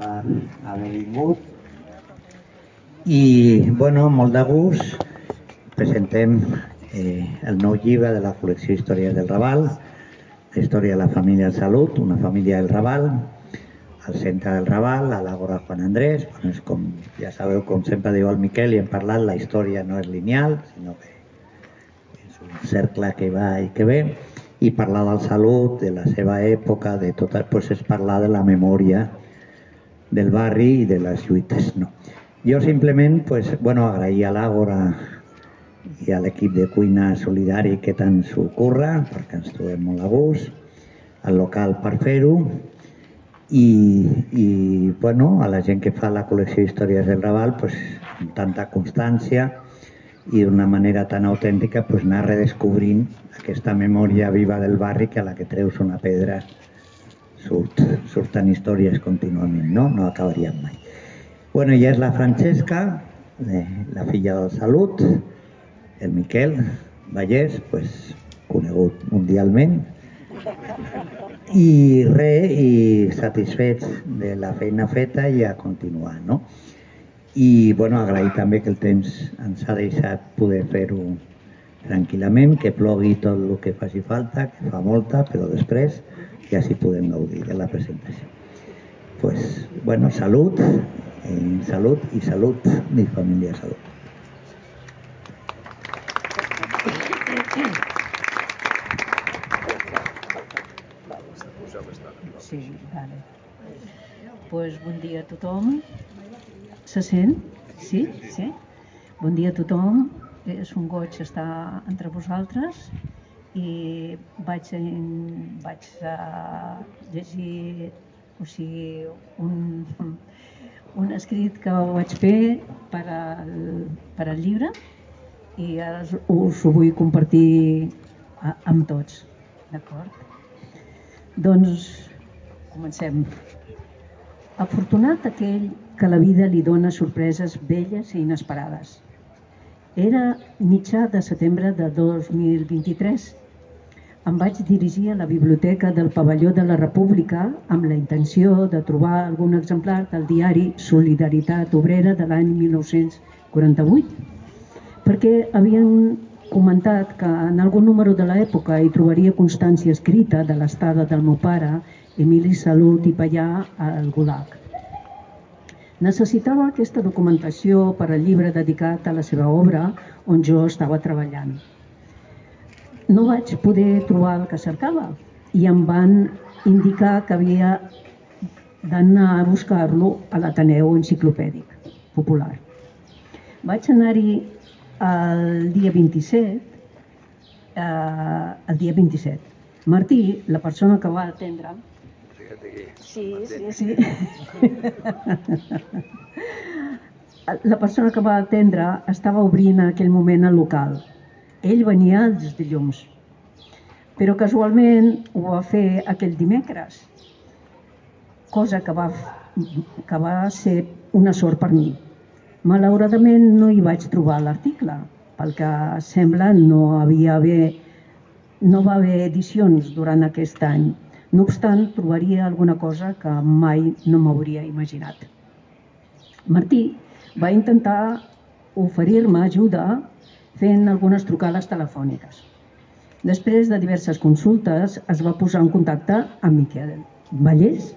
per haver vingut. I, bueno, molt de gust, presentem eh, el nou llibre de la col·lecció Històries del Raval, la història de la família Salut, una família del Raval, al centre del Raval, a l'Àgora Juan Andrés. Bueno, és com, ja sabeu, com sempre diu el Miquel, i hem parlat, la història no és lineal, sinó que és un cercle que va i que ve i parlar del salut, de la seva època, de tot, pues és parlar de la memòria del barri i de les lluites. No. Jo simplement pues, bueno, agrair a l'Àgora i a l'equip de cuina solidari que tant s'ho curra, perquè ens trobem molt a gust, al local per fer-ho, i, i bueno, a la gent que fa la col·lecció Històries del Raval pues, amb tanta constància i d'una manera tan autèntica pues, anar redescobrint aquesta memòria viva del barri que a la que treus una pedra surt, surten històries contínuament, no? No acabaríem mai. Bueno, ja és la Francesca, eh, la filla del Salut, el Miquel Vallès, pues, conegut mundialment, i res, i satisfets de la feina feta i a continuar, no? I, bueno, agrair també que el temps ens ha deixat poder fer-ho tranquil·lament, que plogui tot el que faci falta, que fa molta, però després ja s'hi podem gaudir de la presentació. Pues, bueno, salut, eh, salut i salut, mi família salut. Sí, vale. Pues bon dia a tothom. Se sent? Sí? Sí? Bon dia a tothom és un goig estar entre vosaltres i vaig, vaig llegir o sigui, un, un escrit que vaig fer per al, per al llibre i ara us ho vull compartir amb tots. D'acord? Doncs comencem. Afortunat aquell que la vida li dona sorpreses belles i inesperades era mitjà de setembre de 2023. Em vaig dirigir a la biblioteca del pavelló de la República amb la intenció de trobar algun exemplar del diari Solidaritat Obrera de l'any 1948, perquè havien comentat que en algun número de l'època hi trobaria constància escrita de l'estada del meu pare, Emili Salut i Pallà, al Gulag. Necessitava aquesta documentació per al llibre dedicat a la seva obra on jo estava treballant. No vaig poder trobar el que cercava i em van indicar que havia d'anar a buscar-lo a l'Ateneu Enciclopèdic Popular. Vaig anar-hi el dia 27, eh, el dia 27. Martí, la persona que va atendre, Sí, sí, sí. La persona que va atendre estava obrint en aquell moment el local. Ell venia els dilluns, però casualment ho va fer aquell dimecres, cosa que va, que va ser una sort per mi. Malauradament no hi vaig trobar l'article, pel que sembla no, havia haver, no va haver edicions durant aquest any no obstant, trobaria alguna cosa que mai no m'hauria imaginat. Martí va intentar oferir-me ajuda fent algunes trucades telefòniques. Després de diverses consultes es va posar en contacte amb Miquel Vallès,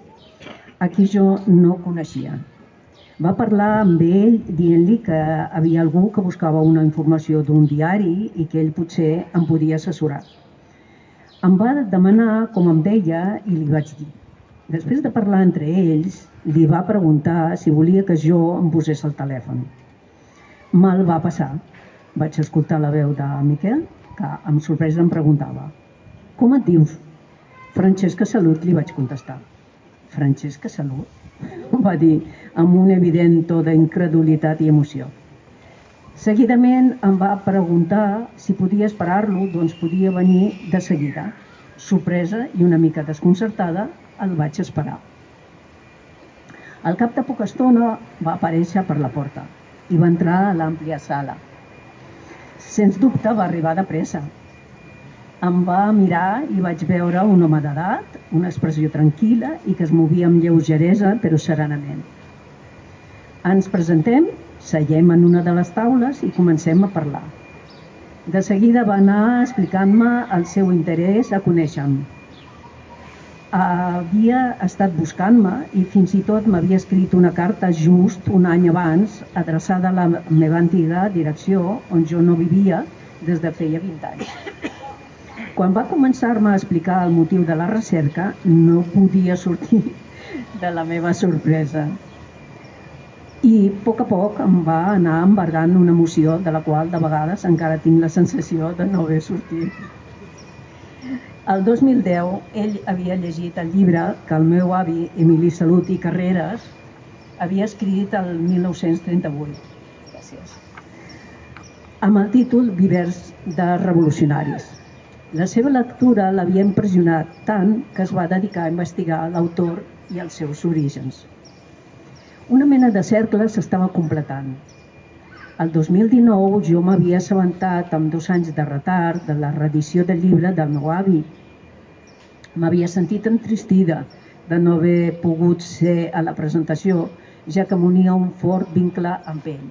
a qui jo no coneixia. Va parlar amb ell dient-li que havia algú que buscava una informació d'un diari i que ell potser em podia assessorar. Em va demanar com em deia i li vaig dir. Després de parlar entre ells, li va preguntar si volia que jo em posés el telèfon. Me'l va passar. Vaig escoltar la veu de Miquel, que amb sorpresa em preguntava «Com et dius?» «Francesca Salut», li vaig contestar. «Francesca Salut?» va dir amb un evident to d'incredulitat i emoció. Seguidament em va preguntar si podia esperar-lo, doncs podia venir de seguida. Sorpresa i una mica desconcertada, el vaig esperar. Al cap de poca estona va aparèixer per la porta i va entrar a l'àmplia sala. Sens dubte va arribar de pressa. Em va mirar i vaig veure un home d'edat, una expressió tranquil·la i que es movia amb lleugeresa però serenament. Ens presentem, seiem en una de les taules i comencem a parlar. De seguida va anar explicant-me el seu interès a conèixer-me. Havia estat buscant-me i fins i tot m'havia escrit una carta just un any abans adreçada a la meva antiga direcció on jo no vivia des de feia 20 anys. Quan va començar-me a explicar el motiu de la recerca, no podia sortir de la meva sorpresa. I a poc a poc em va anar embargant una emoció de la qual de vegades encara tinc la sensació de no haver sortit. El 2010 ell havia llegit el llibre que el meu avi, Emili Salut i Carreras, havia escrit el 1938. Gràcies. Amb el títol Vivers de revolucionaris. La seva lectura l'havia impressionat tant que es va dedicar a investigar l'autor i els seus orígens. Una mena de cercle s'estava completant. El 2019 jo m'havia assabentat amb dos anys de retard de la reedició del llibre del meu avi. M'havia sentit entristida de no haver pogut ser a la presentació, ja que m'unia un fort vincle amb ell.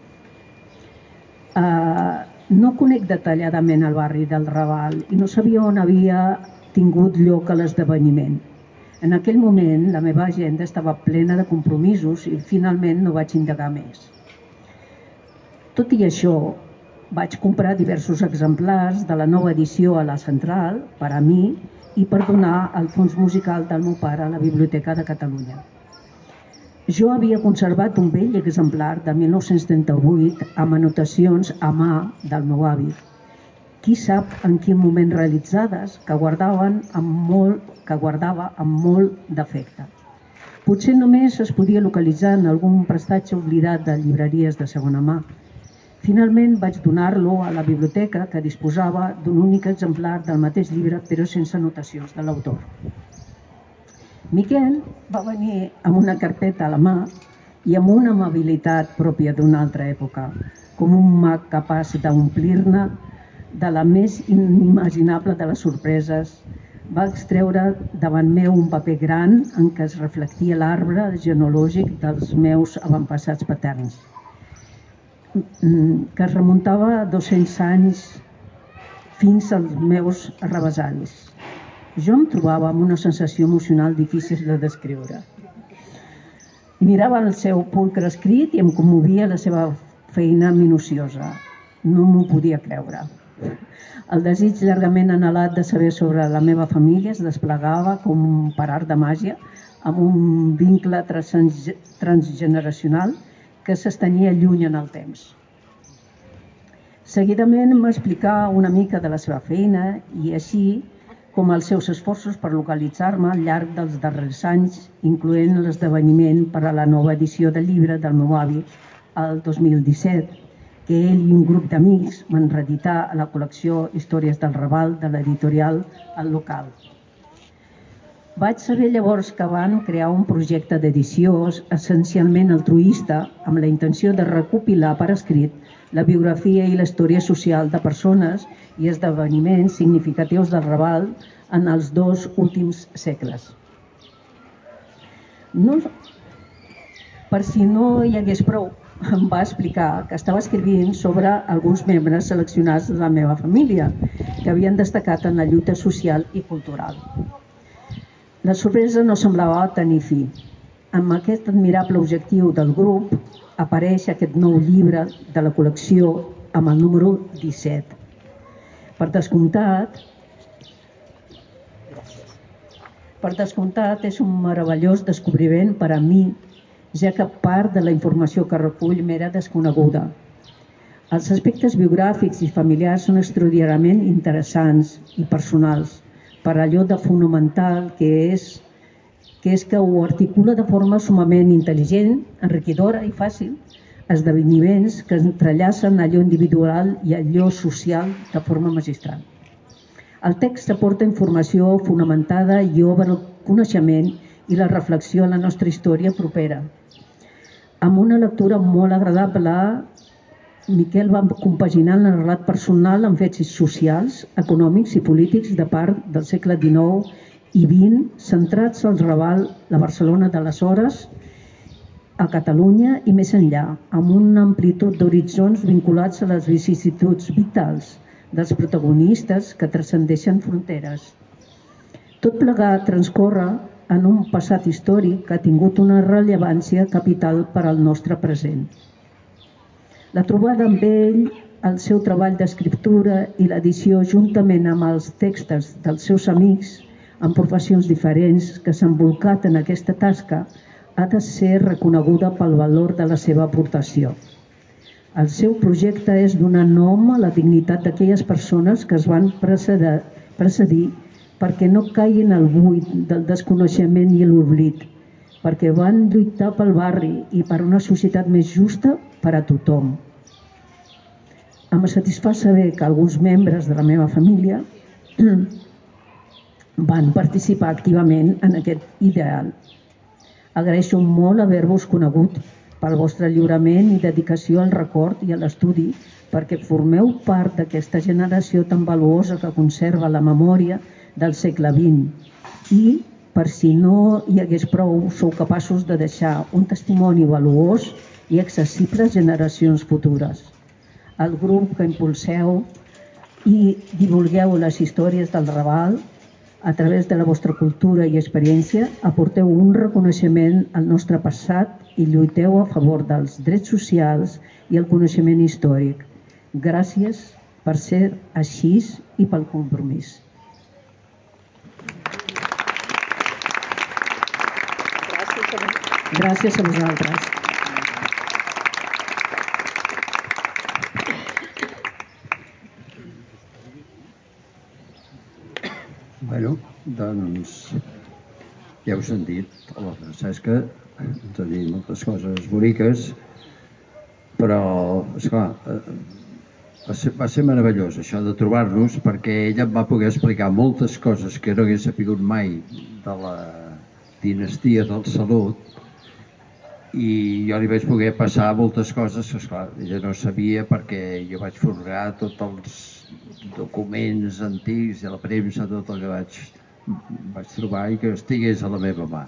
Uh, no conec detalladament el barri del Raval i no sabia on havia tingut lloc a l'esdeveniment. En aquell moment la meva agenda estava plena de compromisos i finalment no vaig indagar més. Tot i això, vaig comprar diversos exemplars de la nova edició a la central per a mi i per donar al fons musical del meu pare a la Biblioteca de Catalunya. Jo havia conservat un vell exemplar de 1938 amb anotacions a mà del meu avi. Qui sap en quin moment realitzades que guardaven amb molt, que guardava amb molt d'efecte. Potser només es podia localitzar en algun prestatge oblidat de llibreries de segona mà. Finalment vaig donar-lo a la biblioteca que disposava d'un únic exemplar del mateix llibre però sense anotacions de l'autor. Miquel va venir amb una carpeta a la mà i amb una amabilitat pròpia d'una altra època, com un mag capaç d'omplir-ne de la més inimaginable de les sorpreses, va extreure davant meu un paper gran en què es reflectia l'arbre genealògic dels meus avantpassats paterns, que es remuntava 200 anys fins als meus rebesaris. Jo em trobava amb una sensació emocional difícil de descriure. Mirava el seu pulcre escrit i em commovia la seva feina minuciosa. No m'ho podia creure. El desig llargament anhelat de saber sobre la meva família es desplegava com per art de màgia amb un vincle transgeneracional que s'estenia lluny en el temps. Seguidament m'explicà una mica de la seva feina i així com els seus esforços per localitzar-me al llarg dels darrers anys, incloent l'esdeveniment per a la nova edició del llibre del meu avi el 2017, que ell i un grup d'amics van reeditar a la col·lecció Històries del Raval de l'editorial El Local. Vaig saber llavors que van crear un projecte d'edició essencialment altruista amb la intenció de recopilar per escrit la biografia i la història social de persones i esdeveniments significatius del Raval en els dos últims segles. No, per si no hi hagués prou, em va explicar que estava escrivint sobre alguns membres seleccionats de la meva família que havien destacat en la lluita social i cultural. La sorpresa no semblava tenir fi. Amb aquest admirable objectiu del grup apareix aquest nou llibre de la col·lecció amb el número 17. Per descomptat, per descomptat és un meravellós descobriment per a mi, ja que part de la informació que recull m'era desconeguda. Els aspectes biogràfics i familiars són extraordinàriament interessants i personals per allò de fonamental que és que és que ho articula de forma sumament intel·ligent, enriquidora i fàcil, esdeveniments que entrellacen allò individual i allò social de forma magistral. El text aporta informació fonamentada i obre el coneixement i la reflexió a la nostra història propera, amb una lectura molt agradable Miquel va compaginar el relat personal amb fets socials, econòmics i polítics de part del segle XIX i XX, centrats al Raval, la Barcelona d'aleshores, a Catalunya i més enllà, amb una amplitud d'horitzons vinculats a les vicissituds vitals dels protagonistes que transcendeixen fronteres. Tot plegat transcorre en un passat històric que ha tingut una rellevància capital per al nostre present. La trobada amb ell, el seu treball d'escriptura i l'edició juntament amb els textos dels seus amics amb professions diferents que s'han volcat en aquesta tasca ha de ser reconeguda pel valor de la seva aportació. El seu projecte és donar nom a la dignitat d'aquelles persones que es van precedir, perquè no caiguin al buit del desconeixement i l'oblit, perquè van lluitar pel barri i per una societat més justa per a tothom. Em satisfà saber que alguns membres de la meva família van participar activament en aquest ideal. Agraeixo molt haver-vos conegut pel vostre lliurament i dedicació al record i a l'estudi perquè formeu part d'aquesta generació tan valuosa que conserva la memòria del segle XX i, per si no hi hagués prou, sou capaços de deixar un testimoni valuós i accessible a generacions futures el grup que impulseu i divulgueu les històries del Raval a través de la vostra cultura i experiència aporteu un reconeixement al nostre passat i lluiteu a favor dels drets socials i el coneixement històric. Gràcies per ser així i pel compromís. Gràcies a vosaltres. Bueno, doncs ja heu sentit, la Francesca ens ha dit moltes coses boniques, però, esclar, eh, va ser, va ser meravellós això de trobar-nos perquè ella em va poder explicar moltes coses que no hagués sapigut mai de la dinastia del Salut i jo li vaig poder passar moltes coses que, esclar, ella no sabia perquè jo vaig forgar tots els documents antics i la premsa, tot el que vaig, vaig trobar i que estigués a la meva mà.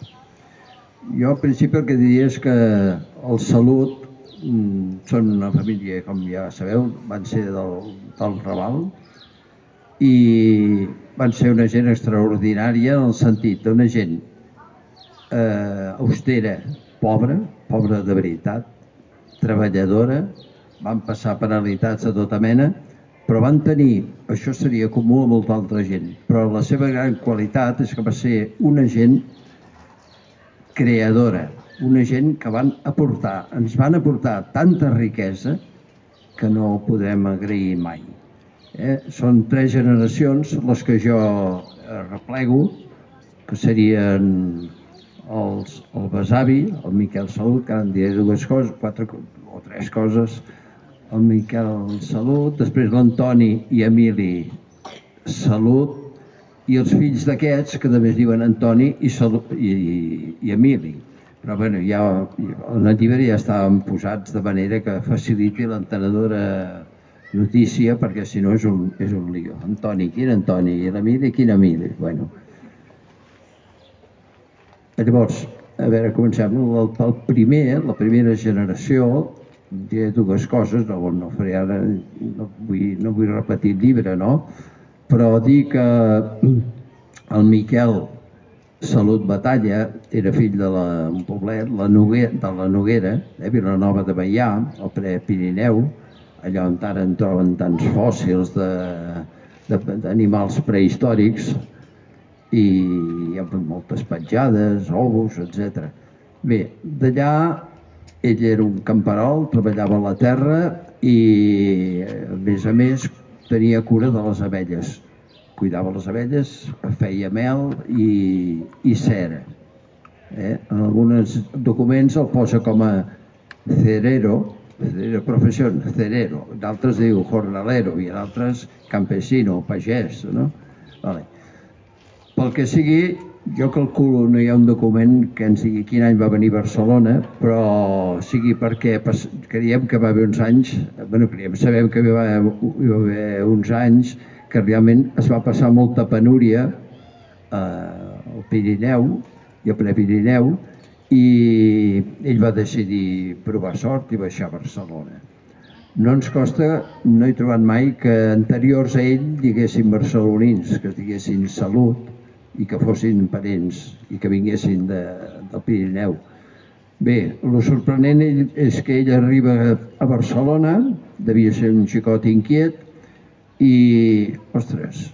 Jo, al principi, el que diria és que el Salut mm, són una família, com ja sabeu, van ser del, del Raval i van ser una gent extraordinària en el sentit d'una gent eh, austera, pobra, pobra de veritat, treballadora, van passar penalitats de tota mena, però van tenir, això seria comú a molta altra gent, però la seva gran qualitat és que va ser una gent creadora, una gent que van aportar, ens van aportar tanta riquesa que no ho podem agrair mai. Eh? Són tres generacions les que jo replego, que serien els, el besavi, el Miquel Salut, que en diré dues coses, quatre o tres coses, el Miquel Salut, després l'Antoni i Emili Salut, i els fills d'aquests, que també es diuen Antoni i, Salut, i, i, Emili. Però bueno, ja, el llibre ja estaven posats de manera que faciliti l'entenedora notícia, perquè si no és un, és un lío. Antoni, quin Antoni? I l'Emili, quin Emili? Bueno. Llavors, a veure, comencem. El, el primer, la primera generació, diré dues coses, no, no faré ara, no vull, no vull repetir el llibre, no? Però dir que el Miquel Salut Batalla era fill de la, un poblet, la Noguera, de la Noguera, eh, Vilanova de Baià, al Pirineu, allà on ara en troben tants fòssils d'animals prehistòrics i hi ha moltes petjades, ovos, etc. Bé, d'allà ell era un camperol, treballava la terra i, a més a més, tenia cura de les abelles. Cuidava les abelles, feia mel i, i cera. Eh? En alguns documents el posa com a cerero, cerero professió, cerero, d'altres diu jornalero i d'altres campesino, pagès, no? Vale. Pel que sigui, jo calculo, no hi ha un document que ens digui quin any va venir Barcelona, però sigui perquè creiem que va haver uns anys, bueno, creiem, sabem que hi va, hi va haver uns anys que realment es va passar molta penúria eh, al Pirineu i a Prepirineu i ell va decidir provar sort i baixar a Barcelona. No ens costa, no he trobat mai que anteriors a ell diguessin barcelonins, que diguessin salut, i que fossin parents i que vinguessin de, del Pirineu. Bé, el sorprenent és que ell arriba a Barcelona, devia ser un xicot inquiet, i, ostres,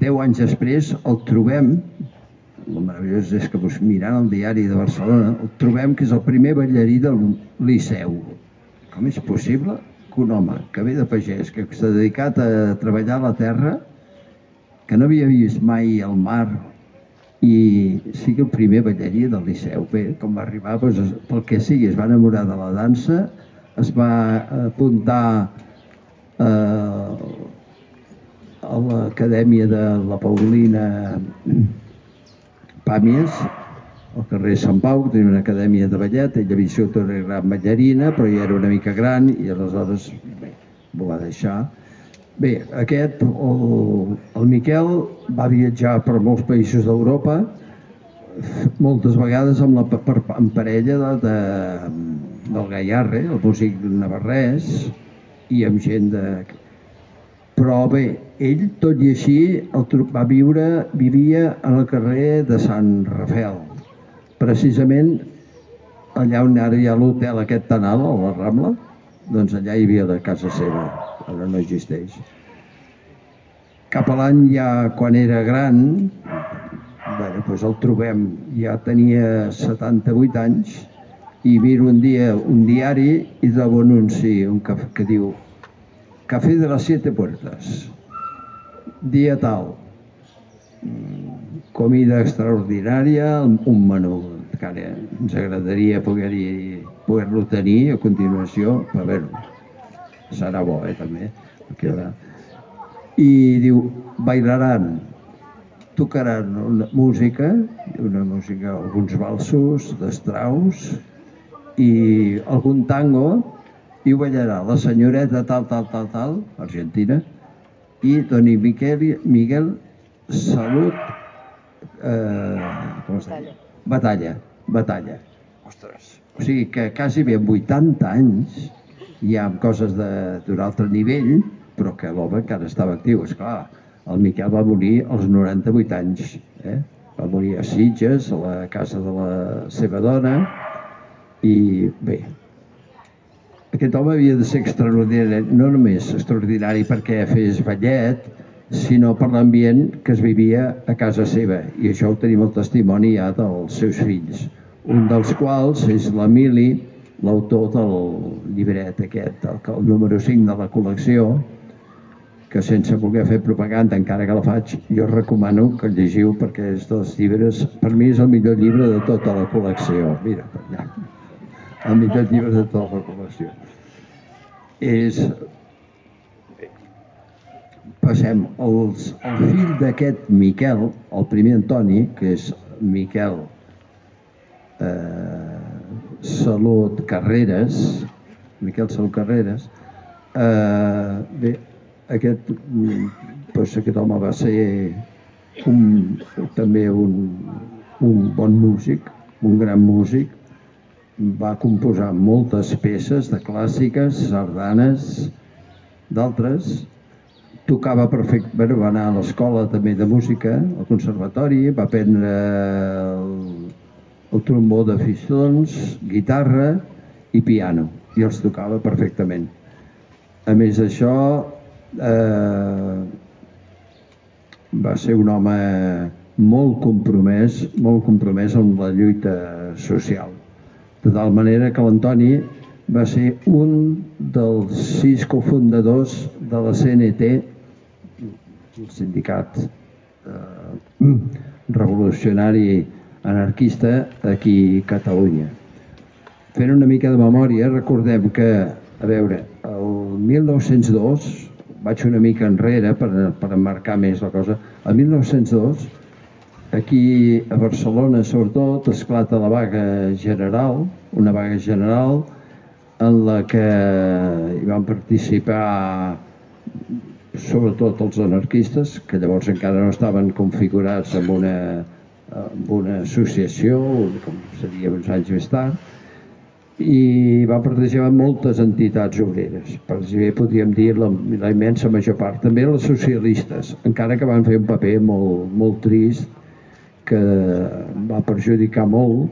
deu anys després el trobem, el meravellós és que mirant el diari de Barcelona, el trobem que és el primer ballarí del Liceu. Com és possible que un home que ve de pagès, que s'ha dedicat a treballar la terra, que no havia vist mai el mar i sigui el primer ballarí del Liceu. Bé, com va arribar, doncs, pel que sigui, es va enamorar de la dansa, es va apuntar eh, a l'acadèmia de la Paulina Pàmies, al carrer Sant Pau, que tenia una acadèmia de ballet, ella havia sigut una gran ballarina, però ja era una mica gran i aleshores bé, ho va deixar Bé, aquest, el, el Miquel, va viatjar per molts països d'Europa, moltes vegades amb la, per, en parella de, de, del Gaiarre, el músic navarrès, i amb gent de... Però bé, ell, tot i així, el, va viure, vivia en el carrer de Sant Rafael, precisament allà on ara hi ha l'hotel aquest tan alt, a la Rambla, doncs allà hi havia la casa seva ara no existeix. Cap a l'any ja, quan era gran, bueno, doncs el trobem, ja tenia 78 anys, i miro un dia un diari i trobo un anunci un cafè, que diu Café de las Siete Puertas, dia tal, comida extraordinària, un menú que ara ens agradaria poder-lo poder tenir a continuació, però bé, serà bo, eh, també. Perquè ara... I diu, bailaran, tocaran una música, una música, alguns balsos, d'estraus, i algun tango, i ho ballarà la senyoreta tal, tal, tal, tal, argentina, i Doni Miquel, Miguel Salut, eh, com es deia? Batalla, batalla. Ostres, o sigui que quasi bé 80 anys hi ha coses d'un altre nivell, però que l'home encara estava actiu. És clar, el Miquel va morir als 98 anys. Eh? Va morir a Sitges, a la casa de la seva dona, i bé, aquest home havia de ser extraordinari, no només extraordinari perquè fes ballet, sinó per l'ambient que es vivia a casa seva. I això ho tenim el testimoni ja dels seus fills. Un dels quals és l'Emili, l'autor del llibret aquest, el, el número 5 de la col·lecció, que sense voler fer propaganda, encara que la faig, jo recomano que el llegiu perquè és dels llibres, per mi és el millor llibre de tota la col·lecció. Mira, per allà. El millor llibre de tota la col·lecció. És... Passem, els, el fill d'aquest Miquel, el primer Antoni, que és Miquel eh, Salut Carreras, Miquel Salut Carreras, eh, bé, aquest, doncs aquest home va ser un, també un, un bon músic, un gran músic, va composar moltes peces de clàssiques, sardanes, d'altres, tocava perfecte, bueno, va anar a l'escola també de música, al conservatori, va aprendre el, el trombó de fistons, guitarra i piano, i els tocava perfectament. A més d'això, eh, va ser un home molt compromès, molt compromès amb la lluita social. De tal manera que l'Antoni va ser un dels sis cofundadors de la CNT, el sindicat eh, revolucionari anarquista aquí a Catalunya. Fent una mica de memòria, recordem que, a veure, el 1902, vaig una mica enrere per, per emmarcar més la cosa, el 1902 aquí a Barcelona sobretot esclata la vaga general, una vaga general en la que hi van participar sobretot els anarquistes, que llavors encara no estaven configurats en una, en una associació, com seria uns anys més tard, i va participar en moltes entitats obreres. Per exemple, podríem dir la, la immensa major part. També les socialistes, encara que van fer un paper molt, molt trist, que va perjudicar molt,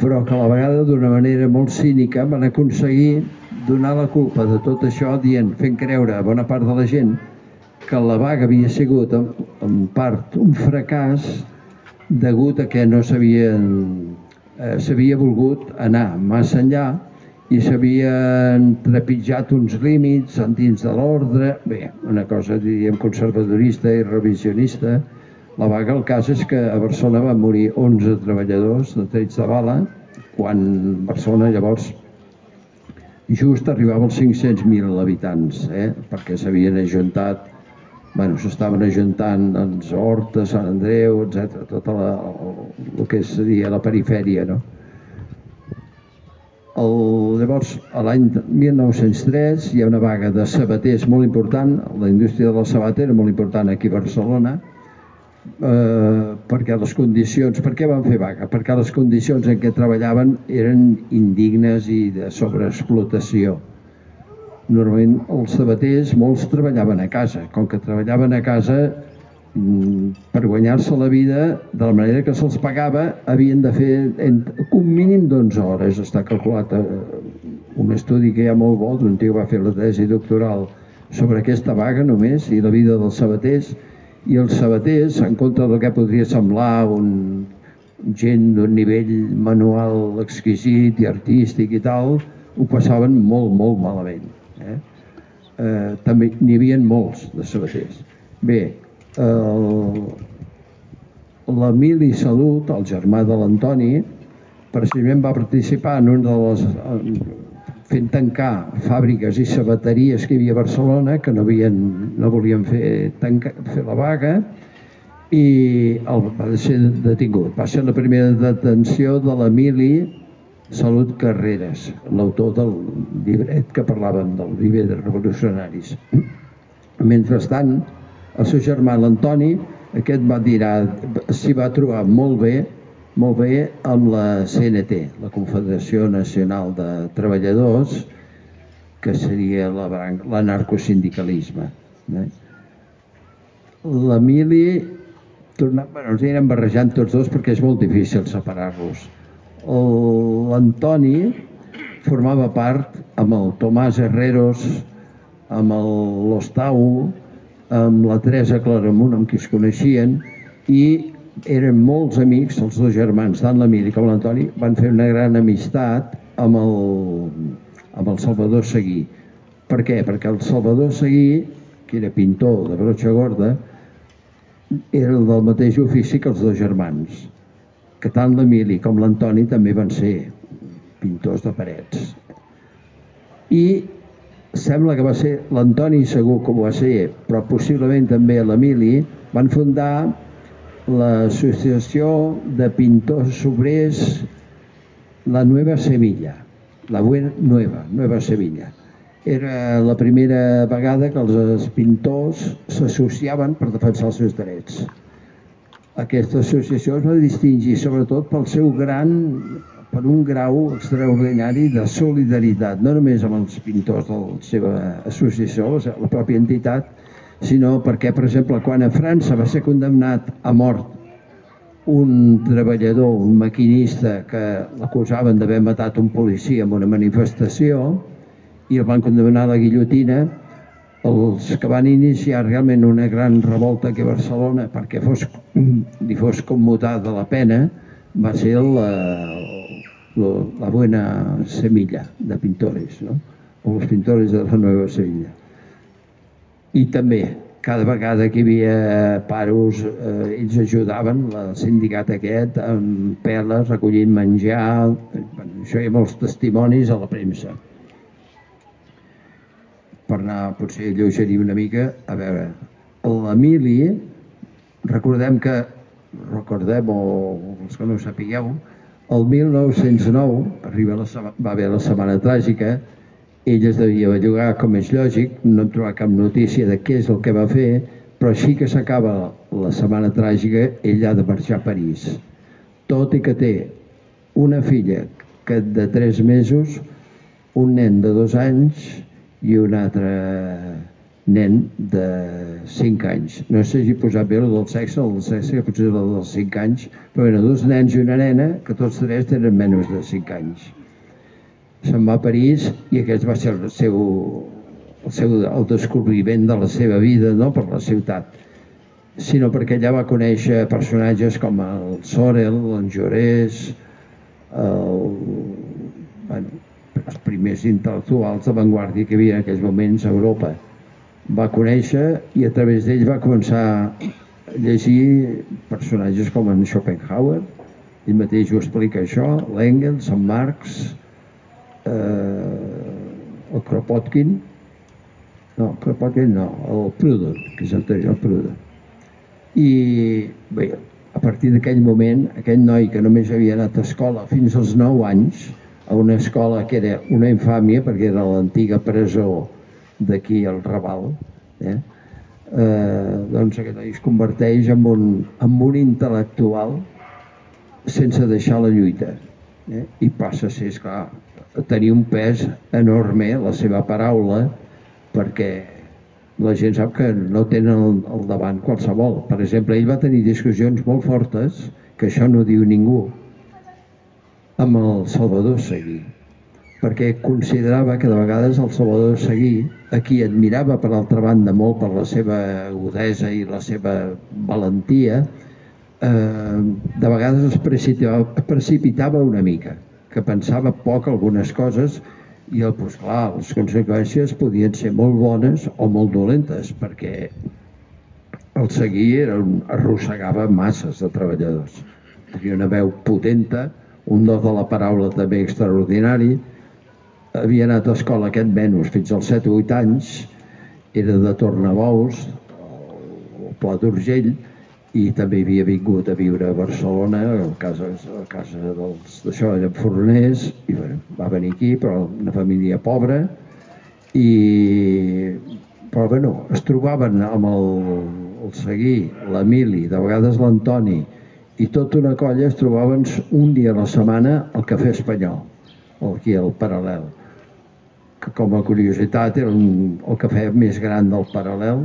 però que a la vegada d'una manera molt cínica van aconseguir donar la culpa de tot això dient, fent creure a bona part de la gent que la vaga havia sigut en, en part un fracàs degut a que no s'havien eh, s'havia volgut anar massa enllà i s'havien trepitjat uns límits dins de l'ordre, bé, una cosa diríem conservadorista i revisionista. La vaga, el cas és que a Barcelona van morir 11 treballadors de trets de bala, quan Barcelona llavors just arribava als 500.000 habitants, eh? perquè s'havien ajuntat bueno, s'estaven ajuntant doncs, Horta, Sant Andreu, etc, tota la, el, el que seria la perifèria, no? El, llavors, a l'any 1903 hi ha una vaga de sabaters molt important, la indústria de la sabata era molt important aquí a Barcelona, eh, perquè les condicions, per què van fer vaga? Perquè les condicions en què treballaven eren indignes i de sobreexplotació normalment els sabaters molts treballaven a casa com que treballaven a casa mm, per guanyar-se la vida de la manera que se'ls pagava havien de fer un mínim d'11 hores està calculat eh, un estudi que hi ha molt bo d'un tio va fer la tesi doctoral sobre aquesta vaga només i la vida dels sabaters i els sabaters en contra del que podria semblar un, gent d'un nivell manual exquisit i artístic i tal ho passaven molt, molt malament Eh? Eh, també n'hi havia molts de sabaters. Bé, l'Emili Salut, el germà de l'Antoni, precisament va participar en un de les fent tancar fàbriques i sabateries que hi havia a Barcelona que no, havien, no volien fer, tancar, fer la vaga i el, va ser detingut. Va ser la primera detenció de l'Emili Salut Carreras, l'autor del llibret que parlàvem del llibre de revolucionaris. Mentrestant, el seu germà, l'Antoni, aquest va dir, s'hi va trobar molt bé, molt bé amb la CNT, la Confederació Nacional de Treballadors, que seria l'anarcosindicalisme. Eh? L'Emili, tornant, bueno, els anirem barrejant tots dos perquè és molt difícil separar-los l'Antoni formava part amb el Tomàs Herreros, amb l'Ostau, amb la Teresa Claramunt, amb qui es coneixien, i eren molts amics, els dos germans, tant l'Emili com l'Antoni, van fer una gran amistat amb el, amb el Salvador Seguí. Per què? Perquè el Salvador Seguí, que era pintor de broxa gorda, era el del mateix ofici que els dos germans que tant l'Emili com l'Antoni també van ser pintors de parets. I sembla que va ser l'Antoni segur que ho va ser, però possiblement també l'Emili, van fundar l'associació de pintors obrers la Nueva Sevilla, la Nueva, Nueva Sevilla. Era la primera vegada que els pintors s'associaven per defensar els seus drets. Aquesta associació es va distingir sobretot pel seu gran, per un grau extraordinari de solidaritat, no només amb els pintors de la seva associació, la pròpia entitat, sinó perquè, per exemple, quan a França va ser condemnat a mort un treballador, un maquinista que l'acusaven d'haver matat un policia en una manifestació i el van condemnar a la guillotina, els que van iniciar realment una gran revolta a Barcelona perquè fos, li fos commutada la pena va ser la, la, la Buena Semilla de pintores, no? o els pintores de la Nova Sevilla. I també, cada vegada que hi havia paros, eh, ells ajudaven, el sindicat aquest, amb peles, recollint menjar, això hi ha molts testimonis a la premsa anar potser lleugerir una mica, a veure, l'Emili, recordem que recordem, o els que no ho sapigueu, el 1909 arriba la, va haver la Setmana Tràgica, ell es devia bellugar, com és lògic, no hem trobat cap notícia de què és el que va fer, però així que s'acaba la Setmana Tràgica, ell ha de marxar a París. Tot i que té una filla que de 3 mesos, un nen de 2 anys i un altre nen de 5 anys. No sé si he posat bé el del sexe, el del sexe, potser el dels 5 anys, però bueno, dos nens i una nena, que tots tres tenen menys de 5 anys. Se'n va a París i aquest va ser el seu, el seu el descobriment de la seva vida no? per la ciutat sinó perquè allà va conèixer personatges com el Sorel, en Jorés, el, bueno, els primers intel·lectuals d'avantguàrdia que hi havia en aquells moments a Europa. Va conèixer i a través d'ell va començar a llegir personatges com en Schopenhauer, ell mateix ho explica això, l'Engels, en Marx, eh, el Kropotkin, no, Kropotkin no, el Proudhon, que és anterior al Proudhon. I bé, a partir d'aquell moment, aquell noi que només havia anat a escola fins als 9 anys, a una escola que era una infàmia perquè era l'antiga presó d'aquí al Raval, eh? Eh, doncs aquest noi es converteix en un, en un intel·lectual sense deixar la lluita eh? i passa a ser, esclar, a tenir un pes enorme la seva paraula perquè la gent sap que no tenen al davant qualsevol. Per exemple, ell va tenir discussions molt fortes, que això no diu ningú, amb el Salvador Seguí perquè considerava que de vegades el Salvador Seguí, a qui admirava per altra banda molt per la seva agudesa i la seva valentia, eh, de vegades es precipitava, precipitava una mica, que pensava poc algunes coses i el, pues, clar, les conseqüències podien ser molt bones o molt dolentes, perquè el Seguí era un, arrossegava masses de treballadors. Tenia una veu potenta, un do de la paraula també extraordinari, havia anat a escola aquest Venus fins als 7 o 8 anys, era de Tornabous, al Pla d'Urgell, i també havia vingut a viure a Barcelona, a casa, a casa dels, d'això, de Forners, i bueno, va venir aquí, però una família pobra, i però bueno, es trobaven amb el, el Seguí, l'Emili, de vegades l'Antoni, i tota una colla es trobaven un dia a la setmana al Cafè Espanyol, aquí al Paral·lel que com a curiositat era un, el cafè més gran del paral·lel.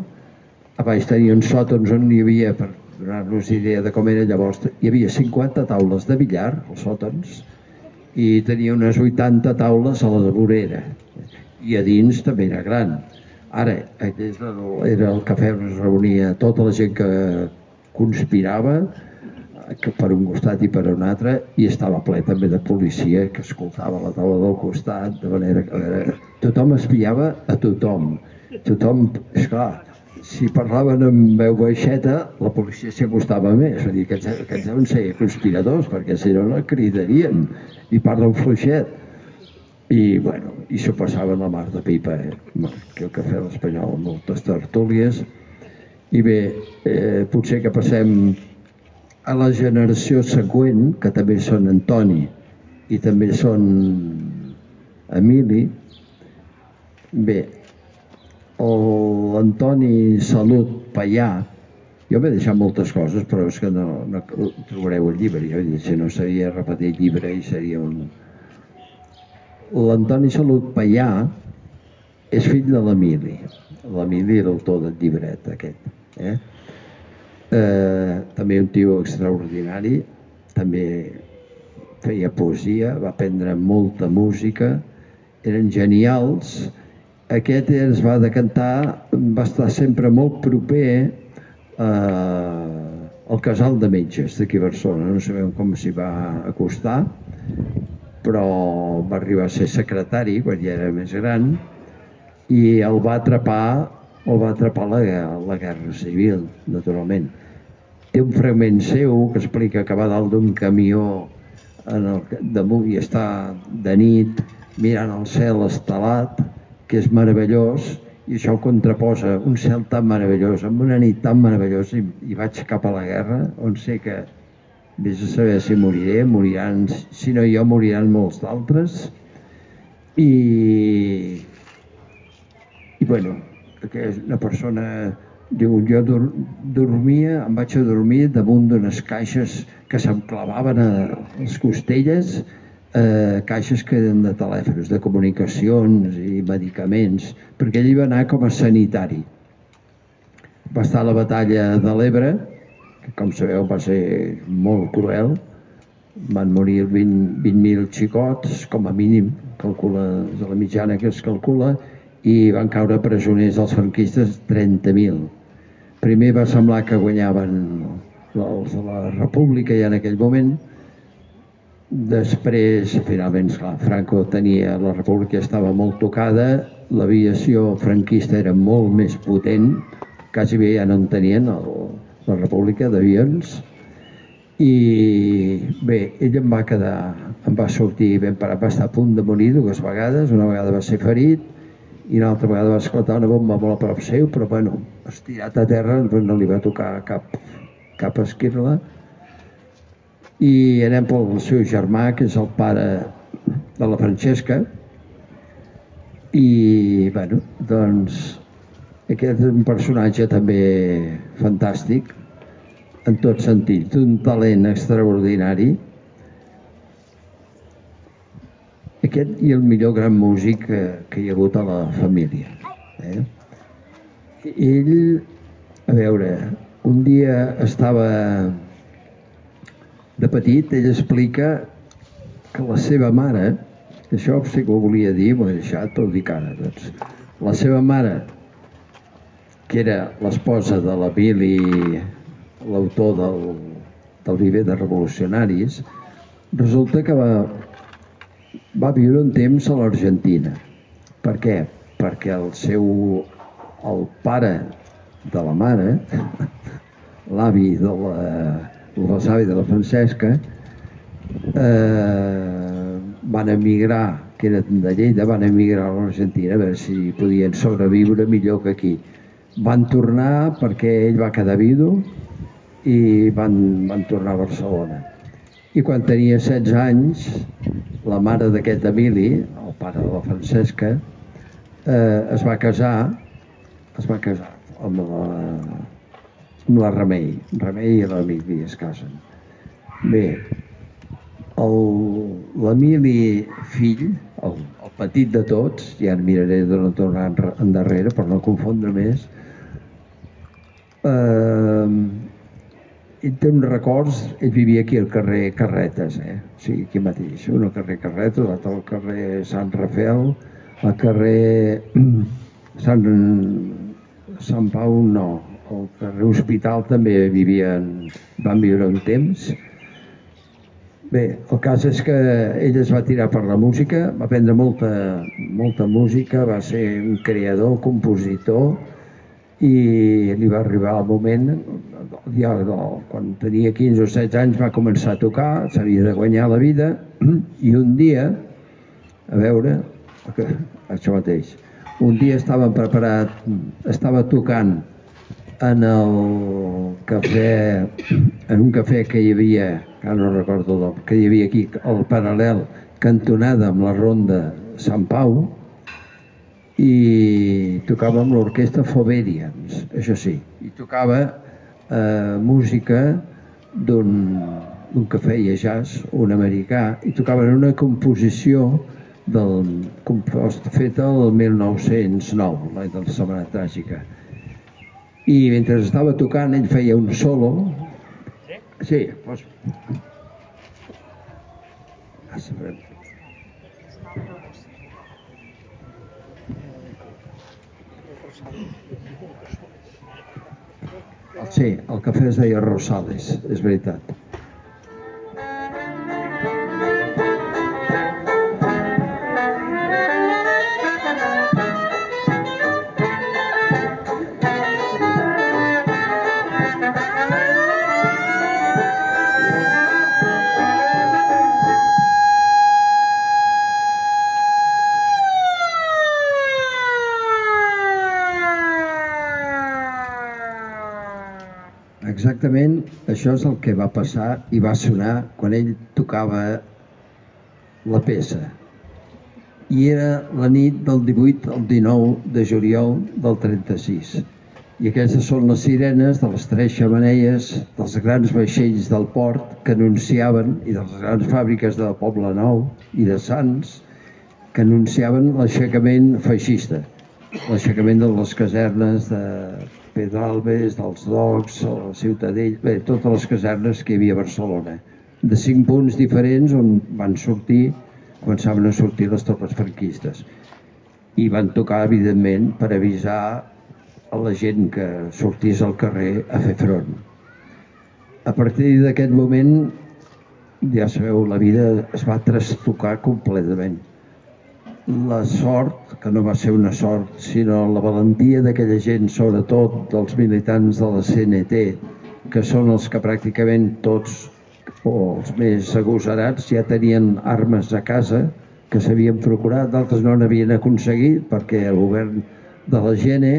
A baix tenia uns sòtons on hi havia, per donar-nos idea de com era llavors, hi havia 50 taules de billar, els sòtons, i tenia unes 80 taules a la vorera. I a dins també era gran. Ara, era el cafè on es reunia tota la gent que conspirava, per un costat i per un altre i estava ple també de policia que escoltava la taula del costat de manera que veure, tothom espiava a tothom. Tothom, esclar si parlaven amb veu baixeta la policia s'hi acostava més és a dir, aquests, aquests deuen ser conspiradors perquè si no no cridarien. I parlen fluixet. I bueno, i s'ho passaven la mar de pipa eh? que el cafè l'Espanyol moltes tertúlies. I bé, eh, potser que passem a la generació següent, que també són Antoni i també són Emili, bé, l'Antoni Salut Paià, jo m'he deixat moltes coses, però és que no, no trobareu el llibre, jo si no seria repetir el llibre i seria un... L'Antoni Salut Paià és fill de l'Emili, l'Emili l'autor del llibret aquest, eh? Eh, també un tio extraordinari, també feia poesia, va aprendre molta música, eren genials. Aquest es va decantar, va estar sempre molt proper eh, al casal de metges d'aquí a Barcelona, no sabem com s'hi va acostar, però va arribar a ser secretari quan ja era més gran i el va atrapar el va atrapar la, la guerra civil, naturalment té un fragment seu que explica que va dalt d'un camió en el, damunt i està de nit mirant el cel estelat, que és meravellós, i això contraposa un cel tan meravellós, amb una nit tan meravellosa i, i vaig cap a la guerra on sé que vés a saber si moriré, moriran, si no jo moriran molts d'altres i i bueno, que és una persona diu, jo dur, dormia, em vaig a dormir damunt d'unes caixes que se'm clavaven a les costelles eh, caixes que eren de telèfons, de comunicacions i medicaments, perquè ell va anar com a sanitari. Va estar a la batalla de l'Ebre, que com sabeu va ser molt cruel, van morir 20.000 20 xicots, com a mínim, calcula de la mitjana que es calcula, i van caure presoners els franquistes 30.000. Primer va semblar que guanyaven els de la República ja en aquell moment, Després, finalment, clar, Franco tenia, la república estava molt tocada, l'aviació franquista era molt més potent, quasi bé ja no en tenien el, la república d'avions, i bé, ell em va quedar, em va sortir ben parat, va estar a punt de morir dues vegades, una vegada va ser ferit, i una altra vegada va esclatar una bomba molt a prop seu, però bueno, estirat a terra no li va tocar cap, cap esquirla, i anem pel seu germà, que és el pare de la Francesca, i, bueno, doncs, aquest és un personatge també fantàstic, en tot sentit, un talent extraordinari. Aquest i el millor gran músic que, que hi ha hagut a la família. Eh? Ell, a veure, un dia estava de petit ell explica que la seva mare, això sí que ho volia dir, m'ho he deixat, però ho dic ara, doncs, la seva mare, que era l'esposa de la Billy, l'autor del, del Viver de Revolucionaris, resulta que va, va viure un temps a l'Argentina. Per què? Perquè el seu, el pare de la mare, l'avi de la, l'avi de la Francesca, eh, van emigrar, que eren de Lleida, van emigrar a l'Argentina a veure si podien sobreviure millor que aquí. Van tornar perquè ell va quedar vidu i van, van tornar a Barcelona. I quan tenia 16 anys, la mare d'aquest Emili, el pare de la Francesca, eh, es va casar, es va casar amb la, amb la Remei. Remei i l'Amic es casen. Bé, l'Emili fill, el, el petit de tots, ja en miraré de no tornar endarrere per no confondre més, eh, ell té uns records, ell vivia aquí al carrer Carretes, eh? o sigui, aquí mateix, un al carrer Carretes, l'altre al carrer Sant Rafael, al carrer Sant, Sant Pau no, al carrer Hospital també vivien, van viure un temps. Bé, el cas és que ell es va tirar per la música, va aprendre molta, molta música, va ser un creador, compositor, i li va arribar el moment, ja, quan tenia 15 o 16 anys va començar a tocar, s'havia de guanyar la vida, i un dia, a veure, això mateix, un dia estava preparat, estava tocant en el cafè, en un cafè que hi havia, ara no recordo el que hi havia aquí, al paral·lel, cantonada amb la ronda Sant Pau, i tocava amb l'orquestra Foberians, això sí, i tocava eh, música d'un que feia jazz, un americà, i tocaven una composició del compost feta el 1909, l'any de la Setmana Tràgica. I mentre estava tocant ell feia un solo. Sí, doncs... Sí, el cafè es deia Rosales, és veritat. Exactament això és el que va passar i va sonar quan ell tocava la peça. I era la nit del 18 al 19 de juliol del 36. I aquestes són les sirenes de les tres xamaneies dels grans vaixells del port que anunciaven, i de les grans fàbriques de Poble Nou i de Sants, que anunciaven l'aixecament feixista, l'aixecament de les casernes de Pedralbes, dels Docs, la Ciutadell, bé, totes les casernes que hi havia a Barcelona, de cinc punts diferents on van sortir, començaven a sortir les tropes franquistes. I van tocar, evidentment, per avisar a la gent que sortís al carrer a fer front. A partir d'aquest moment, ja sabeu, la vida es va trastocar completament la sort, que no va ser una sort, sinó la valentia d'aquella gent, sobretot dels militants de la CNT, que són els que pràcticament tots, o els més agosarats, ja tenien armes a casa, que s'havien procurat, d'altres no n'havien aconseguit, perquè el govern de la GN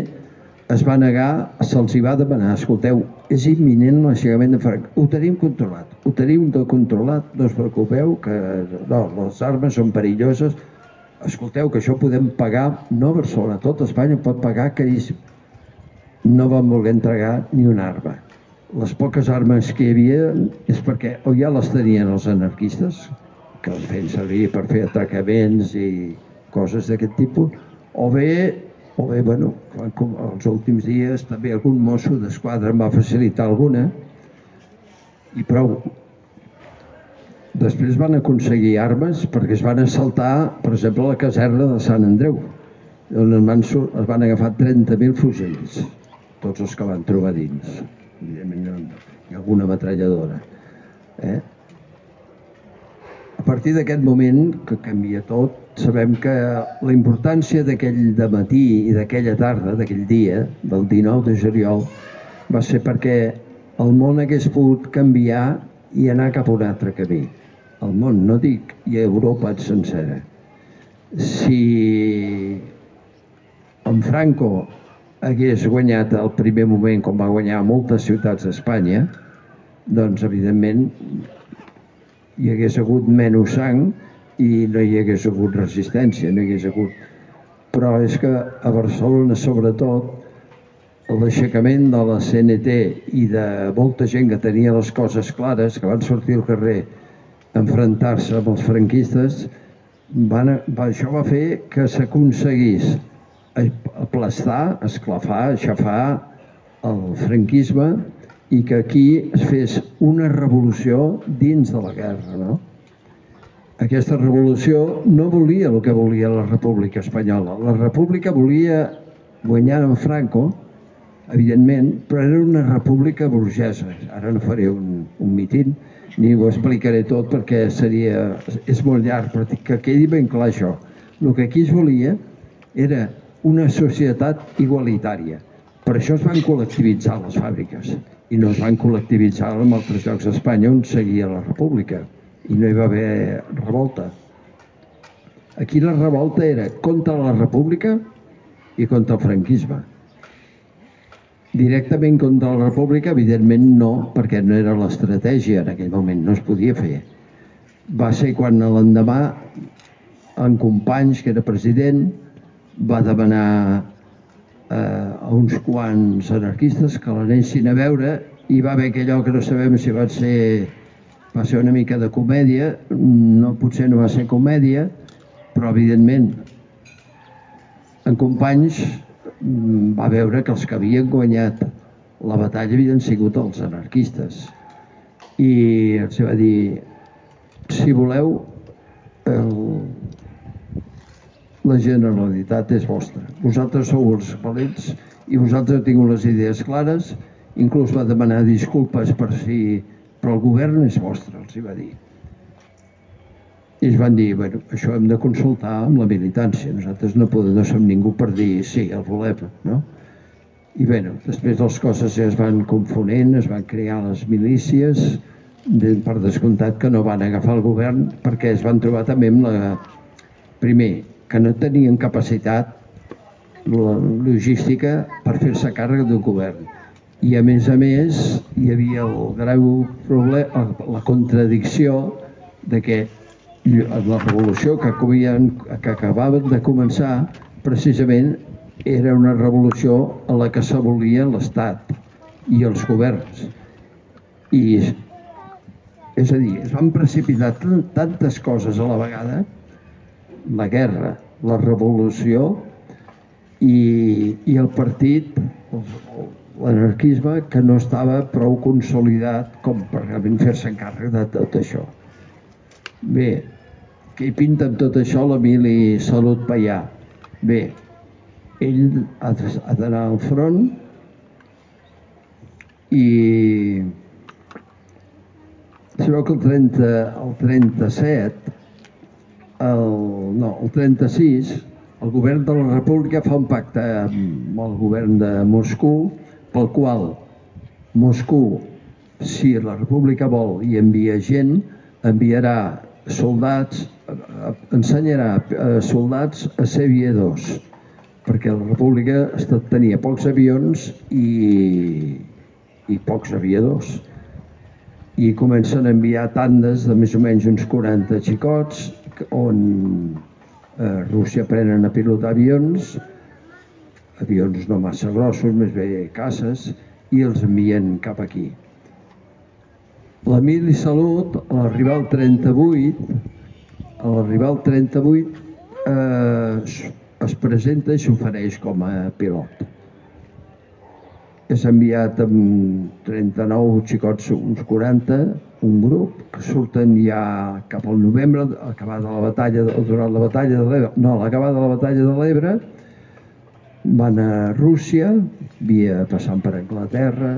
es va negar, se'ls va demanar, escolteu, és imminent l'aixecament de Franc, ho tenim controlat, ho tenim de controlat, no us preocupeu, que no, les armes són perilloses, escolteu, que això podem pagar, no a Barcelona, tot Espanya pot pagar caríssim. No van voler entregar ni una arma. Les poques armes que hi havia és perquè o ja les tenien els anarquistes, que els feien servir per fer atracaments i coses d'aquest tipus, o bé, o bé, bueno, com els últims dies també algun mosso d'esquadra em va facilitar alguna, i prou, Després van aconseguir armes perquè es van assaltar, per exemple, la caserna de Sant Andreu, on es van, es van agafar 30.000 fusells, tots els que van trobar dins. Evidentment, i alguna metralladora. Eh? A partir d'aquest moment, que canvia tot, sabem que la importància d'aquell matí i d'aquella tarda, d'aquell dia, del 19 de juliol, va ser perquè el món hagués pogut canviar i anar cap a un altre camí al món, no dic, i a Europa sencera. Si en Franco hagués guanyat el primer moment com va guanyar moltes ciutats d'Espanya, doncs evidentment hi hagués hagut menys sang i no hi hagués hagut resistència, no hi hagués hagut... Però és que a Barcelona, sobretot, l'aixecament de la CNT i de molta gent que tenia les coses clares, que van sortir al carrer enfrontar-se amb els franquistes, van, va, això va fer que s'aconseguís aplastar, esclafar, aixafar el franquisme i que aquí es fes una revolució dins de la guerra. No? Aquesta revolució no volia el que volia la República Espanyola. La República volia guanyar en Franco, evidentment, però era una república burgesa. Ara no faré un, un mitin, ni ho explicaré tot perquè seria, és molt llarg, però que quedi ben clar això. El que aquí es volia era una societat igualitària. Per això es van col·lectivitzar les fàbriques i no es van col·lectivitzar en altres llocs d'Espanya on seguia la república i no hi va haver revolta. Aquí la revolta era contra la república i contra el franquisme Directament contra la república, evidentment no, perquè no era l'estratègia en aquell moment, no es podia fer. Va ser quan l'endemà en Companys, que era president, va demanar eh, a uns quants anarquistes que l'anessin a veure i va haver allò que no sabem si va ser, va ser una mica de comèdia, no, potser no va ser comèdia, però evidentment en Companys va veure que els que havien guanyat la batalla havien sigut els anarquistes. I els va dir si voleu el... la generalitat és vostra. Vosaltres sou els valents i vosaltres tingueu les idees clares. Inclús va demanar disculpes per si però el govern és vostre, els hi va dir i van dir, bueno, això hem de consultar amb la militància, nosaltres no, podem, no som ningú per dir sí, el volem, no? I bé, després les coses ja es van confonent, es van crear les milícies, per descomptat que no van agafar el govern perquè es van trobar també amb la... Primer, que no tenien capacitat logística per fer-se càrrec d'un govern. I a més a més hi havia el greu problema, la contradicció de que la revolució que, havien, que acabaven de començar precisament era una revolució a la que se volia l'Estat i els governs. I és a dir, es van precipitar tantes coses a la vegada, la guerra, la revolució i, i el partit, l'anarquisme, que no estava prou consolidat com per fer-se encàrrec de tot això. Bé, què hi pinta amb tot això l'Emili Salut Paià? Bé, ell ha d'anar al front i Sabeu que el, 30, el 37, el, no, el 36, el govern de la República fa un pacte amb el govern de Moscou pel qual Moscou, si la República vol i envia gent, enviarà soldats, ensenyarà soldats a ser aviadors, perquè la República tenia pocs avions i, i pocs aviadors i comencen a enviar tandes de més o menys uns 40 xicots on eh, Rússia prenen a pilotar avions, avions no massa grossos, més bé caces, i els envien cap aquí. L'Emili Salut, a l'arribar al 38, a l'arribar al 38, eh, es presenta i s'ofereix com a pilot. És enviat amb 39 xicots, uns 40, un grup, que surten ja cap al novembre, acabada la batalla, durant la batalla de l'Ebre, no, l'acabada la batalla de l'Ebre, van a Rússia, via passant per Anglaterra,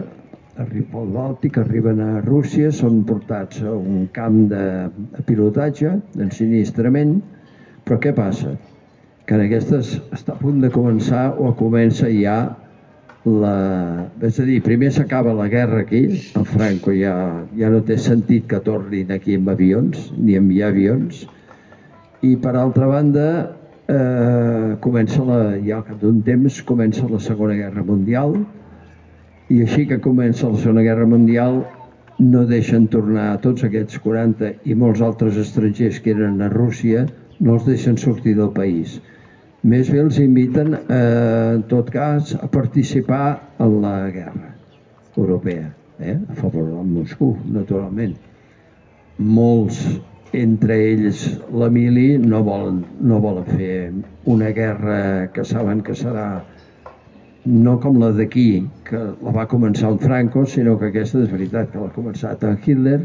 arriben pel Bàltic, arriben a Rússia, són portats a un camp de pilotatge, d'ensinistrament, però què passa? Que en aquestes està a punt de començar o comença ja la... és a dir, primer s'acaba la guerra aquí, el Franco ja, ja no té sentit que tornin aquí amb avions, ni enviar avions, i per altra banda eh, comença la, ja al cap d'un temps comença la Segona Guerra Mundial i així que comença la Segona Guerra Mundial no deixen tornar a tots aquests 40 i molts altres estrangers que eren a Rússia, no els deixen sortir del país més bé els inviten, eh, en tot cas, a participar en la guerra europea, eh, a favor de Moscou, naturalment. Molts, entre ells l'Emili, no volen, no volen fer una guerra que saben que serà no com la d'aquí, que la va començar en Franco, sinó que aquesta és veritat que l'ha començat en Hitler,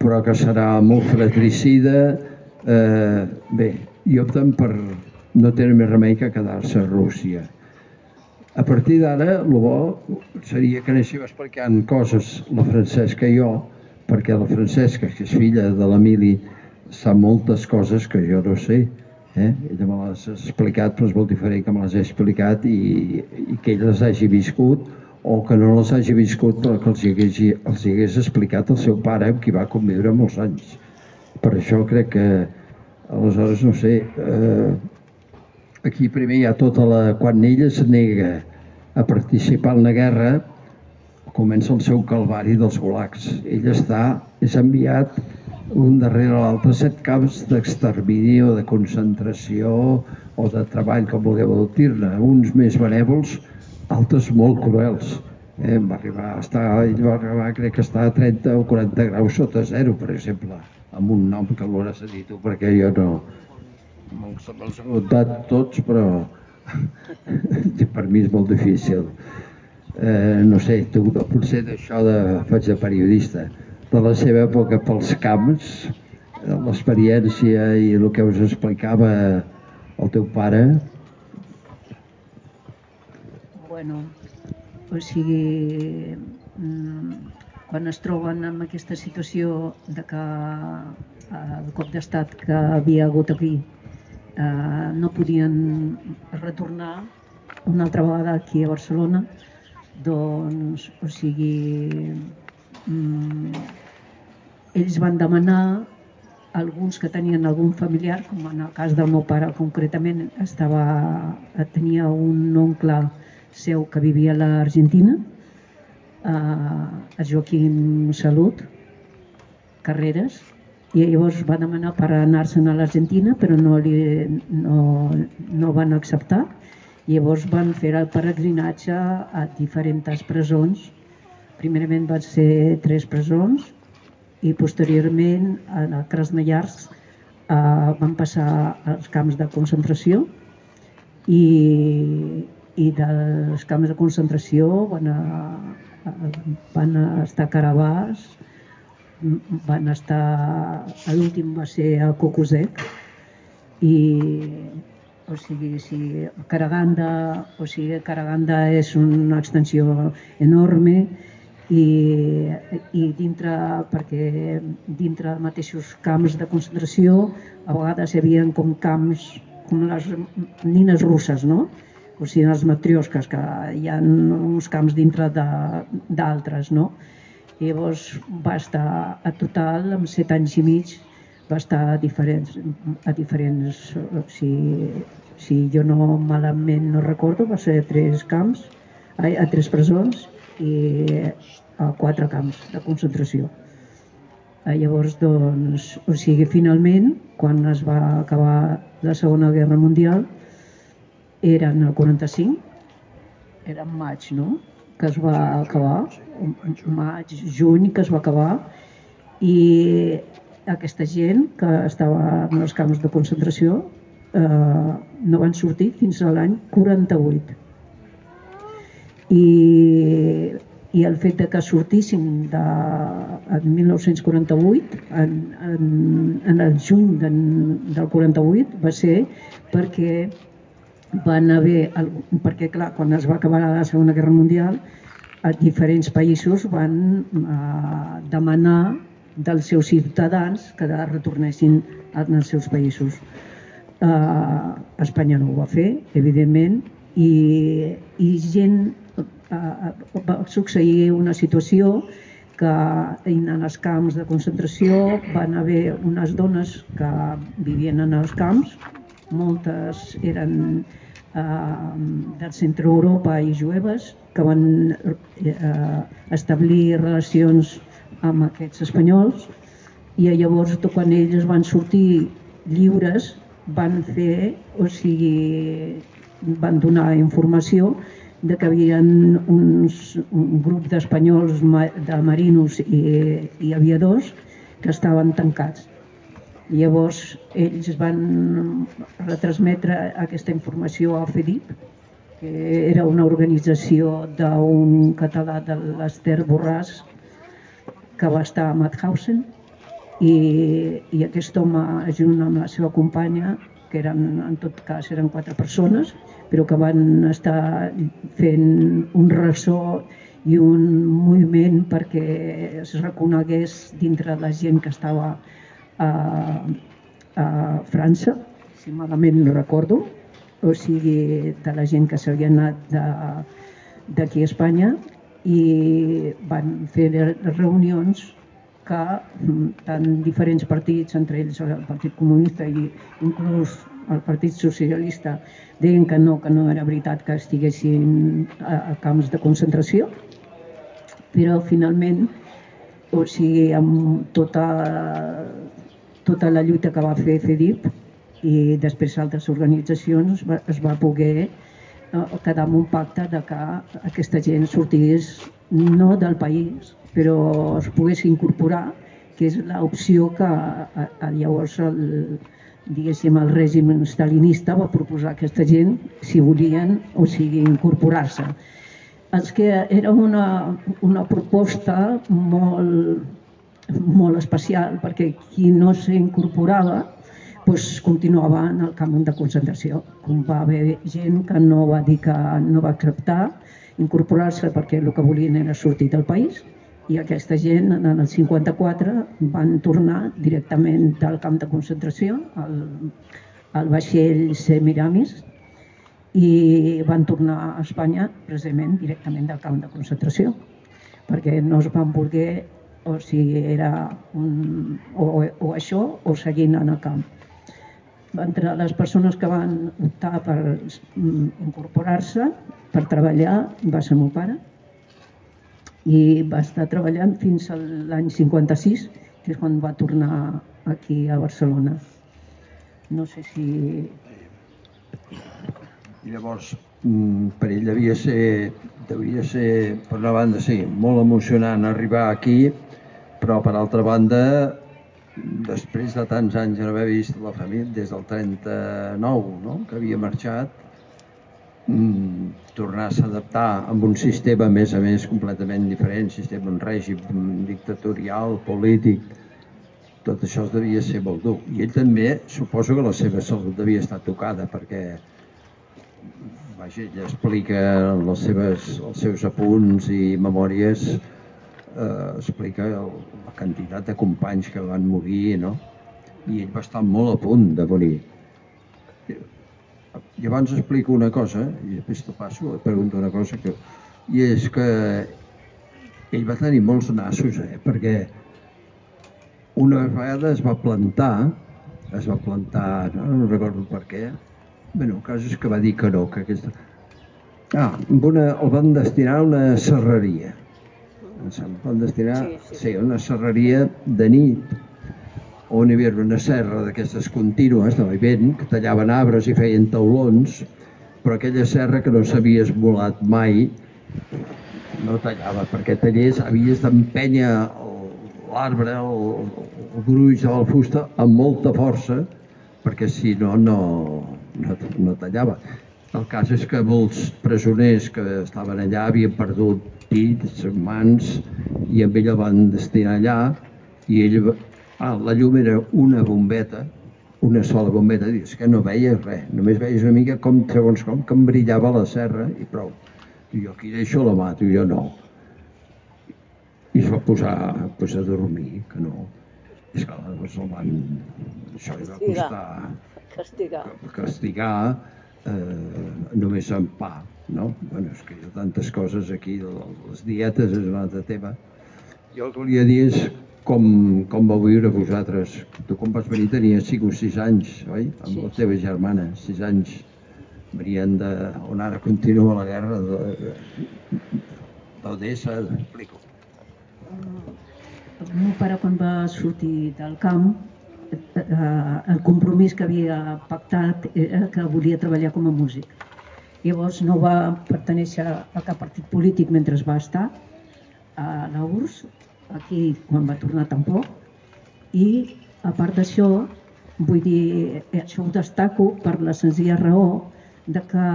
però que serà molt fratricida. Eh, bé, i opten per, no tenen més remei que quedar-se a Rússia. A partir d'ara, el bo seria que anéssim explicant coses, la Francesca i jo, perquè la Francesca, que és filla de l'Emili, sap moltes coses que jo no sé. Eh? Ella me les ha explicat, però és molt diferent que me les he explicat i, i que ell les hagi viscut o que no les hagi viscut però que els hagués, els hagués explicat el seu pare amb qui va conviure molts anys. Per això crec que aleshores, no sé, eh, aquí primer hi ha tota la... Quan ella es nega a participar en la guerra, comença el seu calvari dels gulags. Ell està, és enviat un darrere l'altre set camps d'extermini o de concentració o de treball, com vulgueu dir-ne, uns més benèvols, altres molt cruels. Eh, va arribar a estar, ell va arribar, crec que està a 30 o 40 graus sota zero, per exemple, amb un nom que l'hauràs dit tu, perquè jo no, me'ls me he apuntat tots, però per mi és molt difícil. Eh, no sé, tu, potser d'això de, faig de periodista, de la seva època pels camps, l'experiència i el que us explicava el teu pare. Bueno, o sigui, mm, quan es troben en aquesta situació de que el cop d'estat que havia hagut aquí eh, no podien retornar una altra vegada aquí a Barcelona doncs, o sigui mm, ells van demanar alguns que tenien algun familiar, com en el cas del meu pare concretament, estava, tenia un oncle seu que vivia a l'Argentina, a Joaquim Salut, Carreras, i llavors va demanar per anar-se'n a l'Argentina però no, li, no, no van acceptar. Llavors van fer el peregrinatge a diferents presons. Primerament van ser tres presons i posteriorment a Krasnoyarsk eh, van passar als camps de concentració i, i dels camps de concentració van, a, van a estar a Carabàs van estar l'últim va ser a Cocosec i o sigui, si Karaganda, o sigui, Karaganda és una extensió enorme i, i dintre, perquè dintre mateixos camps de concentració a vegades hi havia com camps com les nines russes, no? O sigui, les matriosques, que hi ha uns camps dintre d'altres, no? I llavors va estar a total amb set anys i mig va estar a diferents, a diferents si, si jo no malament no recordo, va ser a tres camps, a, a tres presons i a quatre camps de concentració. Eh, llavors, doncs, o sigui, finalment, quan es va acabar la Segona Guerra Mundial, eren el 45, era en maig, no?, que es va acabar, maig, juny que es va acabar, i aquesta gent que estava en els camps de concentració eh, no van sortir fins a l'any 48. I, i el fet de que sortissin de, en 1948, en, en, en el juny de, del 48, va ser perquè van haver, perquè clar, quan es va acabar la Segona Guerra Mundial, a diferents països van eh, demanar dels seus ciutadans que retornessin als seus països. Eh, Espanya no ho va fer, evidentment, i, i gent eh, va succeir una situació que en els camps de concentració van haver unes dones que vivien en els camps, moltes eren eh, del centre Europa i jueves que van eh, establir relacions amb aquests espanyols. I llavors quan ells van sortir lliures van fer, o sigui, van donar informació de que havia uns, un grup d'espanyols, de marinos i, i aviadors que estaven tancats. Llavors ells van retransmetre aquesta informació a FEDIP, que era una organització d'un català de l'Ester Borràs que va estar a Mauthausen i, i aquest home junt amb la seva companya que eren, en tot cas eren quatre persones però que van estar fent un ressò i un moviment perquè es reconegués dintre la gent que estava a, a França, si malament no recordo, o sigui, de la gent que s'havia anat d'aquí a Espanya i van fer reunions que mm, tant diferents partits, entre ells el Partit Comunista i inclús el Partit Socialista, deien que no, que no era veritat que estiguessin a, a camps de concentració, però finalment, o sigui, amb tota tota la lluita que va fer FEDIP i després altres organitzacions va, es va poder eh, quedar amb un pacte de que aquesta gent sortís no del país però es pogués incorporar que és l'opció que a, a, llavors el, diguéssim, el règim stalinista va proposar a aquesta gent si volien o sigui incorporar-se. És que era una, una proposta molt, molt especial perquè qui no s'incorporava doncs, continuava en el camp de concentració. Com va haver gent que no va dir que no va acceptar incorporar-se perquè el que volien era sortir del país i aquesta gent en el 54 van tornar directament del camp de concentració al, al vaixell Semiramis i van tornar a Espanya precisament directament del camp de concentració perquè no es van voler o si era un, o, o això o seguint en el camp. Entre les persones que van optar per mm, incorporar-se, per treballar, va ser meu pare, i va estar treballant fins a l'any 56, que és quan va tornar aquí a Barcelona. No sé si... Llavors, mm, per ell devia ser, devia ser, per una banda, sí, molt emocionant arribar aquí, però per altra banda, després de tants anys no haver vist la família, des del 39, no?, que havia marxat, mm, tornar a s'adaptar amb un sistema, a més a més, completament diferent, sistema, un règim dictatorial, polític, tot això devia ser molt dur. I ell també, suposo que la seva salut devia estar tocada, perquè vaja, ell explica les seves, els seus apunts i memòries, eh, explica la quantitat de companys que van morir, no? I ell va estar molt a punt de morir. I abans explico una cosa, i després te passo, et pregunto una cosa, que, i és que ell va tenir molts nassos, eh? perquè una vegada es va plantar, es va plantar, no, no recordo per què, Bueno, el cas és que va dir que no, que aquesta... Ah, una, el van destinar a una serreria. El van destinar sí, sí. sí, una serreria de nit, on hi havia una serra d'aquestes contínues de vent, que tallaven arbres i feien taulons, però aquella serra que no s'havia esmolat mai no tallava, perquè tallés havies d'empènyer l'arbre, el, el gruix de la fusta amb molta força, perquè si no, no, no, no tallava. El cas és que molts presoners que estaven allà havien perdut dits, mans, i amb ell el van destinar allà, i ell, ah, la llum era una bombeta, una sola bombeta, és que no veies res, només veies una mica com, segons com, que em brillava la serra i prou. I jo aquí deixo la mato, jo no. I es va posar, pues, a dormir, que no. És que llavors el van... Això li va costar castigar, castigar eh, només amb pa, no? Bueno, és que hi ha tantes coses aquí, les dietes és un altre tema. Jo el que volia dir és com, com vau viure vosaltres. Tu quan vas venir tenies 5 o 6 anys, oi? Amb sí. la teva germana, 6 anys. Venien de, on ara continua la guerra d'Odessa, explico. El meu pare quan va sortir del camp eh, el compromís que havia pactat era que volia treballar com a músic. Llavors no va pertenèixer a cap partit polític mentre va estar a la URSS, aquí quan va tornar tampoc, i a part d'això, vull dir, això ho destaco per la senzilla raó de que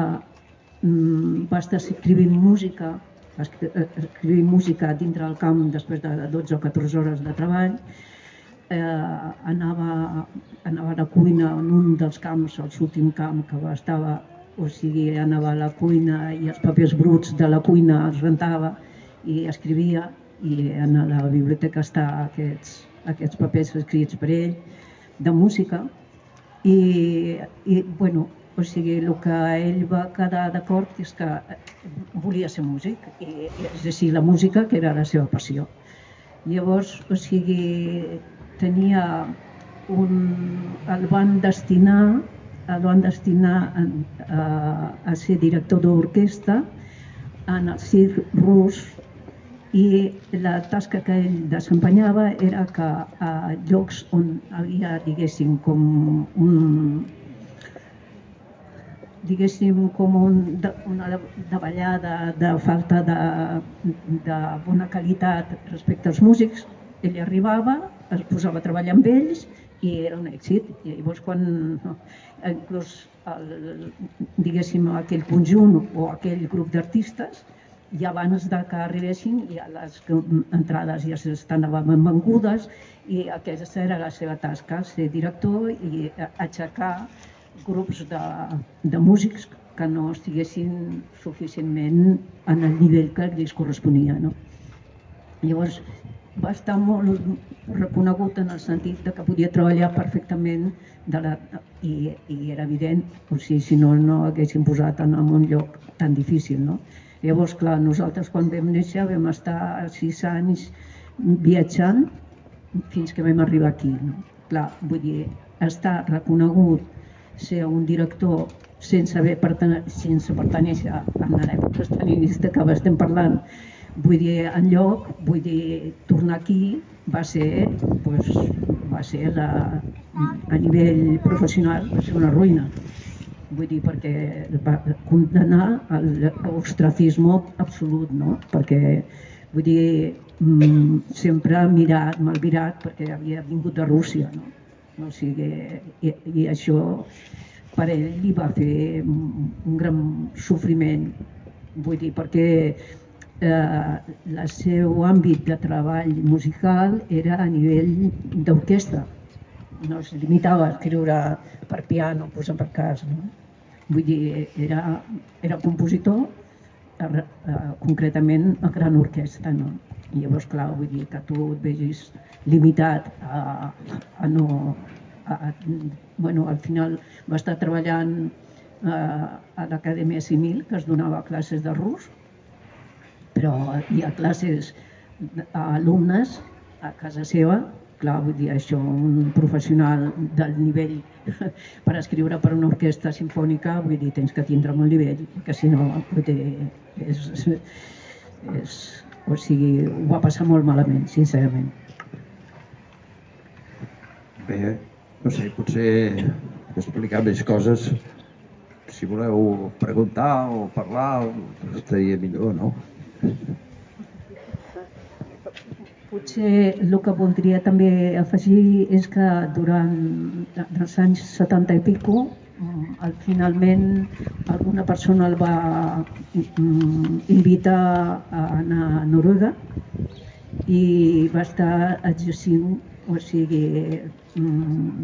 mm, va estar escrivint música eh, escrivir música dintre del camp després de 12 o 14 hores de treball eh, anava, anava a la cuina en un dels camps, l'últim camp que va estava, o sigui, anava a la cuina i els papers bruts de la cuina els rentava i escrivia i en la biblioteca està aquests, aquests papers escrits per ell de música i, i bueno, o sigui, el que ell va quedar d'acord és que volia ser músic i és així la música que era la seva passió. Llavors, o sigui, tenia un, el van destinar el van destinar a, a, a ser director d'orquestra en el circ rus i la tasca que ell desempenyava era que a llocs on havia, diguéssim, com un, diguéssim, com un, una davallada de falta de, de bona qualitat respecte als músics, ell arribava, es posava a treballar amb ells i era un èxit. I llavors quan no, inclús el, diguéssim aquell conjunt o aquell grup d'artistes i abans de que arribessin ja les entrades ja estan vengudes i aquesta era la seva tasca, ser director i aixecar grups de, de músics que no estiguessin suficientment en el nivell que els corresponia. No? Llavors, va estar molt reconegut en el sentit de que podia treballar perfectament de la, i, i era evident, o sigui, si no, no haguéssim posat en un lloc tan difícil. No? Llavors, clar, nosaltres quan vam néixer vam estar sis anys viatjant fins que vam arribar aquí. No? Clar, vull dir, estar reconegut, ser un director sense, haver pertene sense pertenèixer a l'època estalinista que estem parlant, Vull dir, en lloc, vull dir, tornar aquí va ser, pues, va ser la, a nivell professional, va ser una ruïna. Vull dir, perquè va condenar l'ostracisme absolut, no? Perquè, vull dir, mm, sempre mirat, mal mirat, perquè havia vingut de Rússia, no? O sigui, i, i això per ell li va fer un gran sofriment, vull dir, perquè eh, el seu àmbit de treball musical era a nivell d'orquestra, no es limitava a escriure per piano, posar per cas, no? Vull dir, era, era compositor eh, eh, concretament a gran orquestra, no? I llavors, clar, vull dir que tu et vegis limitat a, a no... A, a, bueno, al final va estar treballant eh, a l'Acadèmia Simil, que es donava classes de rus, però hi ha classes a alumnes a casa seva, clar, vull dir, això, un professional del nivell per escriure per una orquestra sinfònica, vull dir, tens que tindre molt nivell, perquè si no, vull dir, és, és, o sigui, ho va passar molt malament, sincerament. Bé, no sé, potser explicar més coses. Si voleu preguntar o parlar, estaria millor, no? Potser el que voldria també afegir és que durant els anys 70 i pico al finalment alguna persona el va mm, invitar a anar a Noruega i va estar exercint o sigui mm,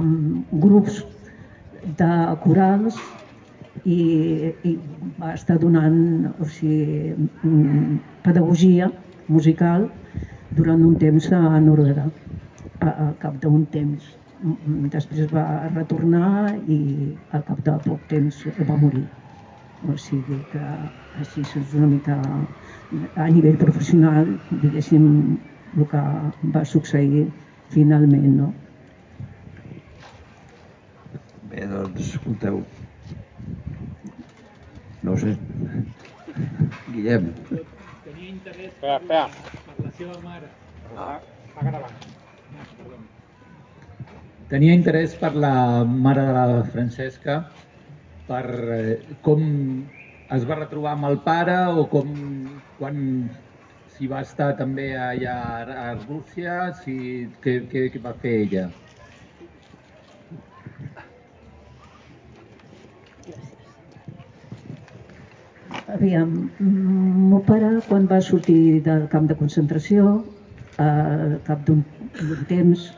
amb grups de corals i, i va estar donant o sigui, mm, pedagogia musical durant un temps a Noruega, a, a cap d'un temps. Després va retornar i al cap de poc temps va morir. O sigui que així és una mica a nivell professional, diguéssim, el que va succeir finalment, no? Bé, doncs, escolteu. No sé. Guillem. Tenia interès... Espera, espera la seva mare. Ah, està gravant. Tenia interès per la mare de la Francesca, per eh, com es va retrobar amb el pare o com quan si va estar també allà a Rússia, si, què, què, què va fer ella? Aviam, meu pare quan va sortir del camp de concentració, al cap d'un temps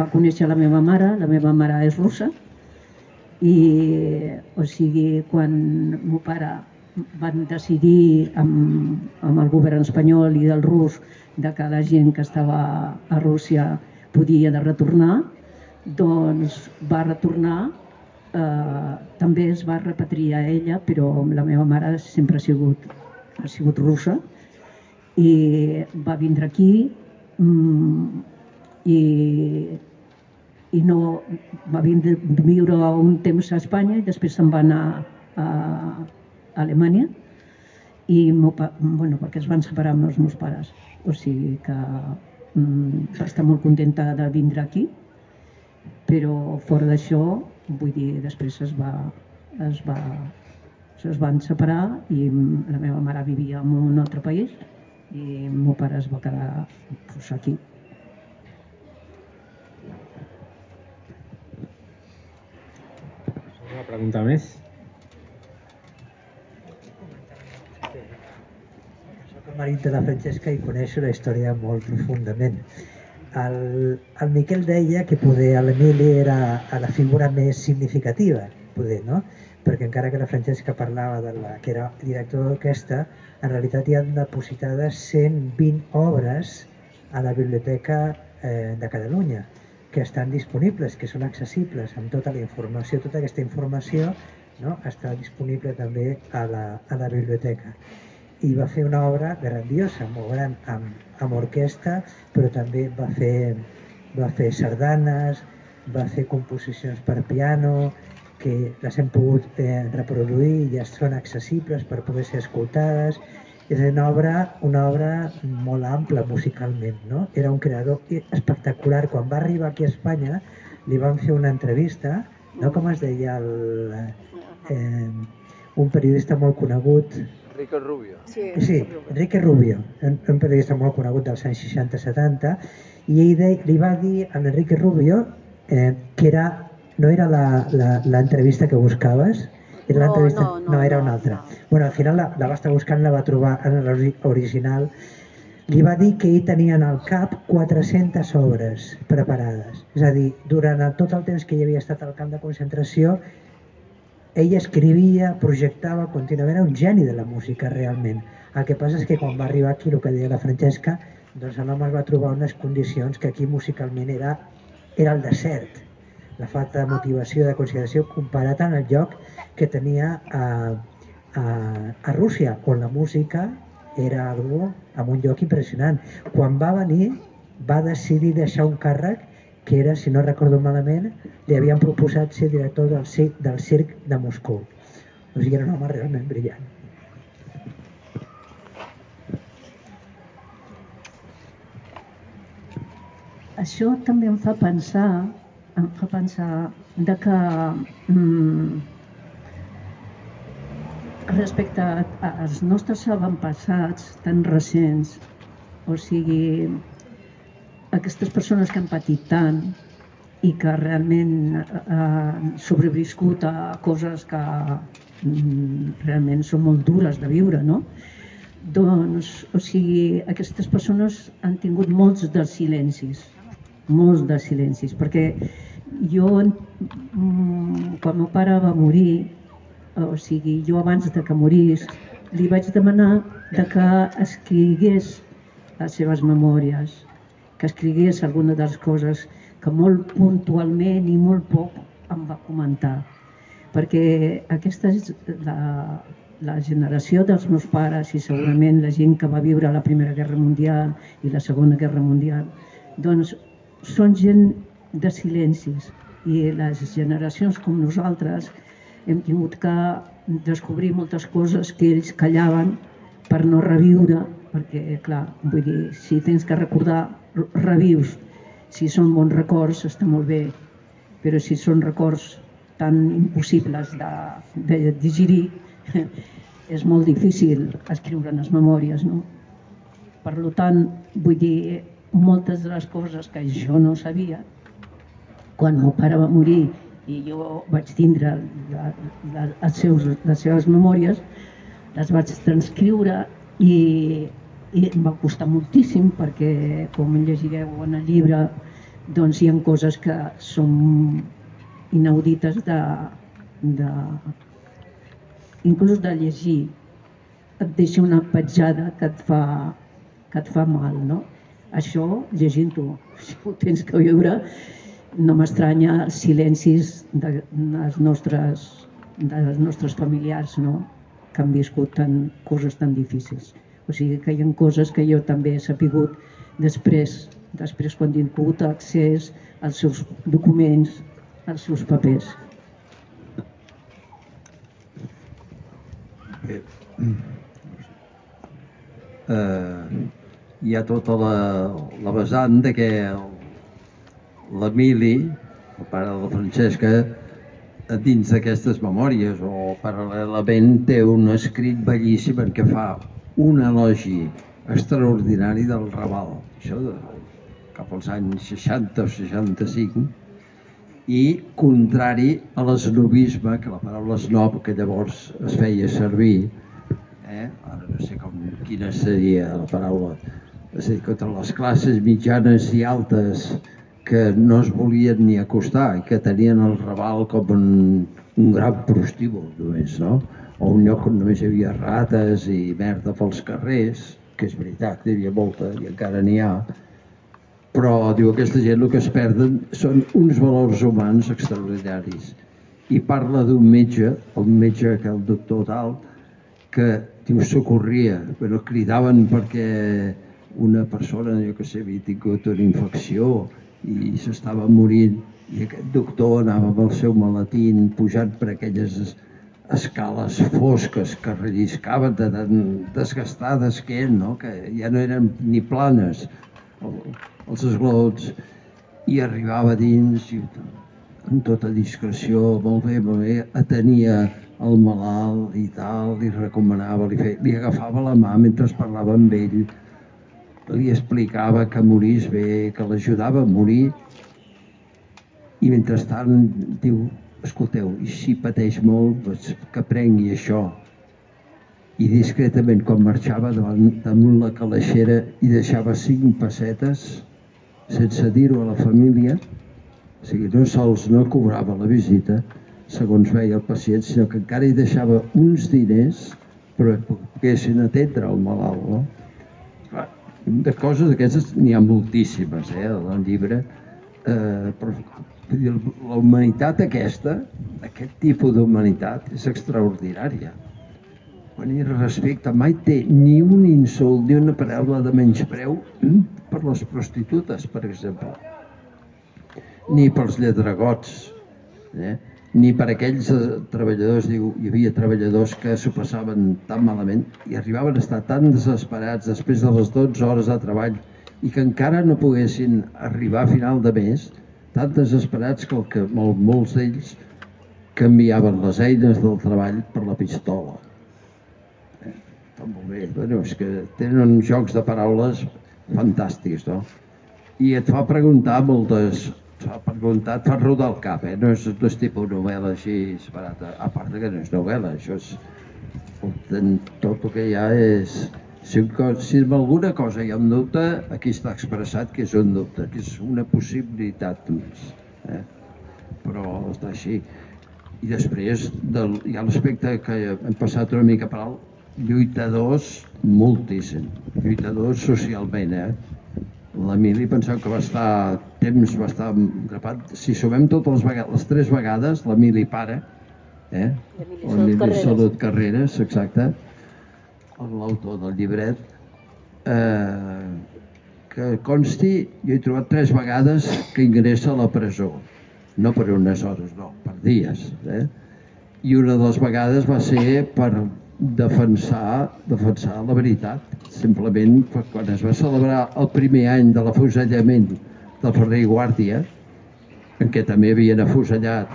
va conèixer la meva mare, la meva mare és russa, i o sigui, quan meu pare van decidir amb, amb el govern espanyol i del rus de que la gent que estava a Rússia podia de retornar, doncs va retornar eh, també es va repatriar ella, però la meva mare sempre ha sigut, ha sigut russa. I va vindre aquí mm, i, i no va vindre, viure un temps a Espanya i després se'n va anar a, a Alemanya. I bueno, perquè es van separar amb els meus pares. O sigui que mm, va estar molt contenta de vindre aquí però fora d'això vull dir, després es va, es va, es van separar i la meva mare vivia en un altre país i el meu pare es va quedar pues, aquí. Una pregunta més? Soc el marit de la Francesca i coneixo la història molt profundament el, el Miquel deia que poder l'Emili era la figura més significativa, poder, no? perquè encara que la Francesca parlava de la, que era director d'orquestra, en realitat hi ha depositades 120 obres a la Biblioteca eh, de Catalunya que estan disponibles, que són accessibles amb tota la informació, tota aquesta informació no? està disponible també a la, a la biblioteca i va fer una obra grandiosa, molt gran, amb, amb orquestra, però també va fer, va fer sardanes, va fer composicions per piano, que les hem pogut eh, reproduir i ja són accessibles per poder ser escoltades És una obra, una obra molt ampla musicalment, no? Era un creador espectacular. Quan va arribar aquí a Espanya li van fer una entrevista, no com es deia el, eh, un periodista molt conegut, Enrique Rubio. Sí, sí Enrique Rubio, un, un periodista molt conegut dels anys 60-70, i ell de, li va dir a Enrique Rubio eh, que era, no era l'entrevista que buscaves, era no, l'entrevista, no, no, no, era una altra. no. Bueno, al final la, la va estar buscant, la va trobar en l'original, li va dir que ell tenia en el cap 400 obres preparades. És a dir, durant tot el temps que hi havia estat al camp de concentració, ell escrivia, projectava contínuament, era un geni de la música realment. El que passa és que quan va arribar aquí, el que deia la Francesca, doncs l'home es va trobar unes condicions que aquí musicalment era, era el desert. La falta de motivació, de consideració, comparat amb el lloc que tenia a, a, a Rússia, on la música era algo amb un lloc impressionant. Quan va venir, va decidir deixar un càrrec que era, si no recordo malament, li havien proposat ser director del circ, del circ de Moscou. O sigui, era un home realment brillant. Això també em fa pensar, em fa pensar de que mm, respecte als nostres avantpassats tan recents, o sigui, aquestes persones que han patit tant i que realment eh, han sobreviscut a coses que mm, realment són molt dures de viure, no? Doncs, o sigui, aquestes persones han tingut molts de silencis, molts de silencis, perquè jo, mm, quan meu pare va morir, o sigui, jo abans de que morís, li vaig demanar de que escrigués les seves memòries, que escrigués alguna de les coses que molt puntualment i molt poc em va comentar. Perquè aquesta és la, la generació dels meus pares i segurament la gent que va viure la Primera Guerra Mundial i la Segona Guerra Mundial, doncs són gent de silencis i les generacions com nosaltres hem tingut que descobrir moltes coses que ells callaven per no reviure, perquè, clar, vull dir, si tens que recordar revius. Si són bons records està molt bé, però si són records tan impossibles de, de digerir, és molt difícil escriure les memòries. No? Per tant, vull dir, moltes de les coses que jo no sabia, quan meu pare va morir i jo vaig tindre la, la, els seus, les seves memòries, les vaig transcriure i i em va costar moltíssim perquè com llegireu en el llibre doncs hi ha coses que són inaudites de, de inclús de llegir et deixa una petjada que et fa, que et fa mal no? això llegint-ho si ho tens que viure no m'estranya els silencis de, les nostres, dels nostres familiars no? que han viscut tan, coses tan difícils o sigui que hi ha coses que jo també he sapigut després, després quan he tingut accés als seus documents, als seus papers. Bé. Eh, hi ha tota la, la vessant de que l'Emili, el pare de la Francesca, dins d'aquestes memòries o paral·lelament té un escrit bellíssim en què fa un elogi extraordinari del Raval, això de, cap als anys 60 o 65, i contrari a l'esnobisme, que la paraula esnob que llavors es feia servir, eh? ara no sé com, quina seria la paraula, és a dir, contra les classes mitjanes i altes que no es volien ni acostar i que tenien el Raval com un, un gran prostíbul només, no? o un lloc on només hi havia rates i merda pels carrers, que és veritat, hi havia molta i encara n'hi ha, però diu aquesta gent el que es perden són uns valors humans extraordinaris. I parla d'un metge, el metge que el doctor tal, que diu socorria, però cridaven perquè una persona, jo que sé, havia tingut una infecció i s'estava morint i aquest doctor anava amb el seu maletín pujant per aquelles escales fosques que relliscaven de tan desgastades que eren, no? que ja no eren ni planes els esglots i arribava dins i amb tota discreció, molt bé, molt bé, atenia el malalt i tal, li recomanava, li, feia, li agafava la mà mentre parlava amb ell, li explicava que morís bé, que l'ajudava a morir i mentrestant diu, escolteu, i si pateix molt, doncs que prengui això. I discretament, quan marxava davant, damunt la calaixera i deixava cinc pessetes, sense dir-ho a la família, o sigui, no sols no cobrava la visita, segons veia el pacient, sinó que encara hi deixava uns diners però poguessin atendre el malalt. No? De coses d'aquestes n'hi ha moltíssimes eh, al llibre, eh, però dir, la humanitat aquesta, aquest tipus d'humanitat, és extraordinària. Quan hi respecte, mai té ni un insult ni una paraula de menyspreu per les prostitutes, per exemple, ni pels lledragots, eh? ni per aquells eh, treballadors, diu, hi havia treballadors que s'ho passaven tan malament i arribaven a estar tan desesperats després de les 12 hores de treball i que encara no poguessin arribar a final de mes, tan desesperats que, molts d'ells canviaven les eines del treball per la pistola. Eh, està molt bé. Bueno, és que tenen jocs de paraules fantàstics, no? I et fa preguntar moltes... Et fa preguntar, et fa rodar el cap, eh? No és, no és tipus novel·la així barata. A part que no és novel·la, això és... Tot el que hi ha és si, si amb alguna cosa hi ha un dubte, aquí està expressat que és un dubte, que és una possibilitat més. Eh? Però està així. I després del, hi ha l'aspecte que hem passat una mica per alt, lluitadors moltíssim, lluitadors socialment. Eh? L'Emili penseu que va estar temps, va estar grapat. Si sumem totes les, vegades, les tres vegades, l'Emili pare, eh? l'Emili Salut Carreras, exacte, l'autor del llibret, eh, que consti, jo he trobat tres vegades que ingressa a la presó. No per unes hores, no, per dies. Eh? I una de les vegades va ser per defensar, defensar la veritat. Simplement quan es va celebrar el primer any de l'afusellament del Ferrer Guàrdia, en què també havien afusellat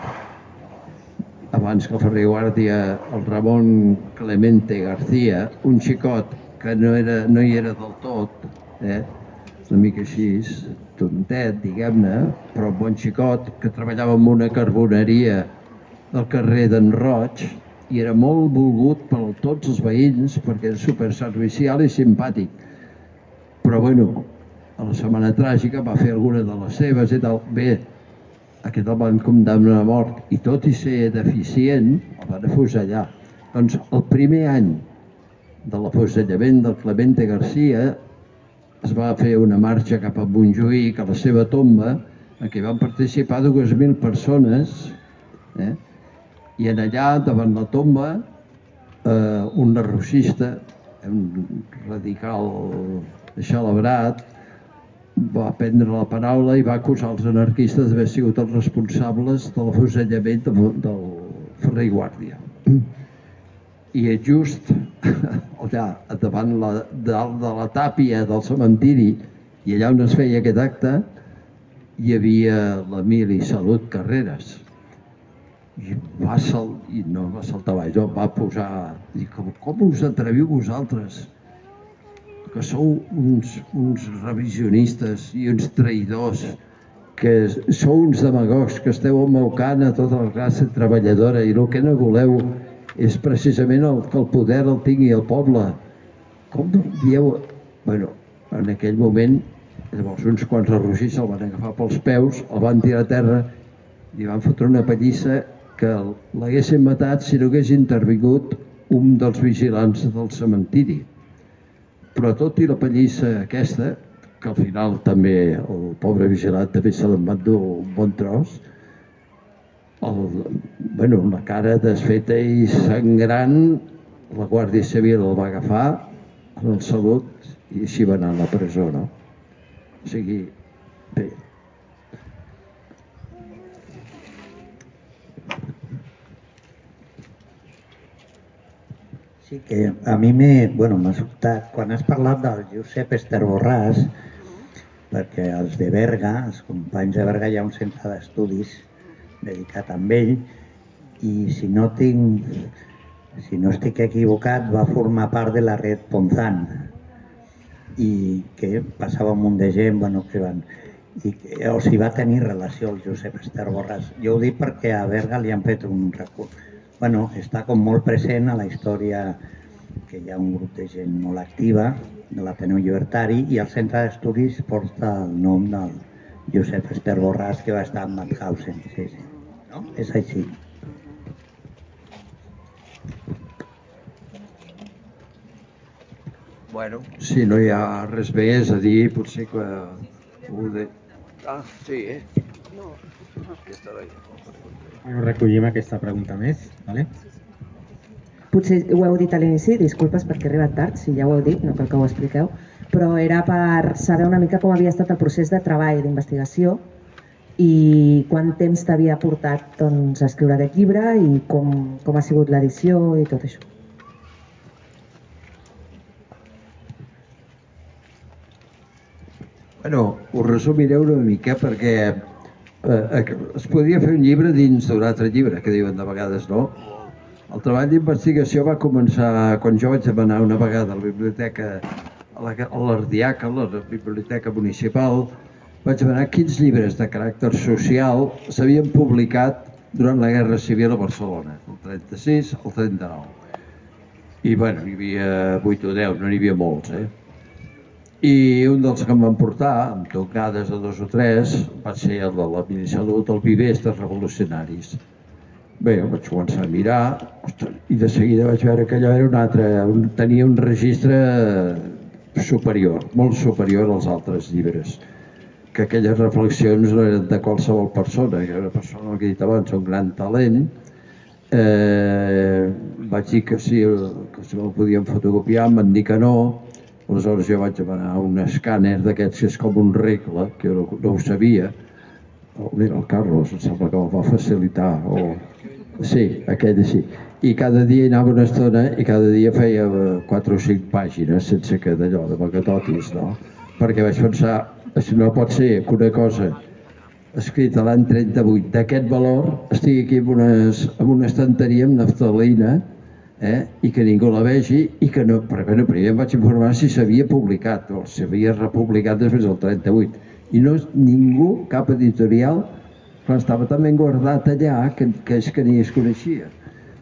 abans que el Ferrer Guàrdia, el Ramon Clemente García, un xicot que no, era, no hi era del tot, eh? una mica així, tontet, diguem-ne, però un bon xicot, que treballava en una carboneria del carrer d'en Roig, i era molt volgut per tots els veïns perquè era superservicial i simpàtic. Però bueno, a la setmana tràgica va fer alguna de les seves i tal. Bé, aquest el van condemnar a mort i tot i ser deficient el van afusellar. Doncs el primer any de l'afusellament del Clemente Garcia es va fer una marxa cap a Montjuïc, a la seva tomba, en què van participar 2.000 persones eh? i en allà, davant la tomba, eh, un narrocista, un radical celebrat, va prendre la paraula i va acusar els anarquistes d'haver sigut els responsables de l'afusellament del Ferrer i Guàrdia. I just allà, davant la, dalt de la tàpia del cementiri i allà on es feia aquest acte, hi havia l'Emili Salut Carreras. I va sal... i no va saltar baix, no, va posar... Dic, com, com us atreviu vosaltres que sou uns, uns revisionistes i uns traïdors, que sou uns demagogs, que esteu amaucant a tota la classe treballadora i el que no voleu és precisament el, que el poder el tingui el poble. Com dieu... Bueno, en aquell moment, llavors uns quants arrogits el van agafar pels peus, el van tirar a terra i van fotre una pallissa que l'haguessin matat si no hagués intervingut un dels vigilants del cementiri però tot i la pallissa aquesta, que al final també el pobre vigilat també se l'en va un bon tros, el, bueno, la cara desfeta i sangrant, la Guàrdia Civil el va agafar en el salut i així va anar a la presó, no? O sigui, bé, Sí que a mi bueno, m'ha sobtat, quan has parlat del Josep Ester Borràs, perquè els de Berga, els companys de Berga, hi ha un centre d'estudis dedicat a ell i si no tinc si no estic equivocat va formar part de la red Ponzan. I que passava un munt de gent bueno, que van i, o si va tenir relació el Josep Ester Borràs. Jo ho dic perquè a Berga li han fet un recurs bueno, està com molt present a la història que hi ha un grup de gent molt activa de l'Ateneu Llibertari i el centre d'estudis porta el nom del Josep Ester Borràs que va estar a Mauthausen. Sí, sí. No? És així. Bueno, si no hi ha res més a dir, potser que ho de... Ah, sí, eh? No. Aquesta veia. Bueno, recollim aquesta pregunta més. Vale? Potser ho heu dit a l'inici, disculpes perquè he arribat tard, si ja ho heu dit, no cal que ho expliqueu, però era per saber una mica com havia estat el procés de treball, d'investigació, i quant temps t'havia portat doncs, a escriure aquest llibre i com, com ha sigut l'edició i tot això. Bueno, ho resumiré una mica perquè eh, es podria fer un llibre dins d'un altre llibre, que diuen de vegades, no? El treball d'investigació va començar quan jo vaig demanar una vegada a la biblioteca, a l'Ardiaca, a la biblioteca municipal, vaig demanar quins llibres de caràcter social s'havien publicat durant la Guerra Civil a Barcelona, el 36, el 39. I bueno, hi havia 8 o 10, no n'hi havia molts, eh? I un dels que em van portar, amb tocades de dos o tres, va ser el de la Salut del Vivers dels Revolucionaris. Bé, vaig començar a mirar i de seguida vaig veure que allò era un altre, un, tenia un registre superior, molt superior als altres llibres que aquelles reflexions no eren de qualsevol persona, que era una persona, que he dit abans, un gran talent, eh, vaig dir que sí, que si me'l podien fotocopiar, em van dir que no, Aleshores jo vaig demanar un escàner d'aquests que és com un regle, que no, no ho sabia. Mira, el Carlos, em sembla que me'l va facilitar. O... Sí, aquell sí. I cada dia anava una estona i cada dia feia 4 o 5 pàgines sense que d'allò, de macatotis, no? Perquè vaig pensar, si no pot ser que una cosa escrita l'any 38 d'aquest valor estigui aquí en, unes, en una estanteria amb naftalina eh? i que ningú la vegi i que no, però bueno, primer em vaig informar si s'havia publicat o s'havia republicat després del 38 i no ningú, cap editorial però estava també guardat allà que, que és que ni es coneixia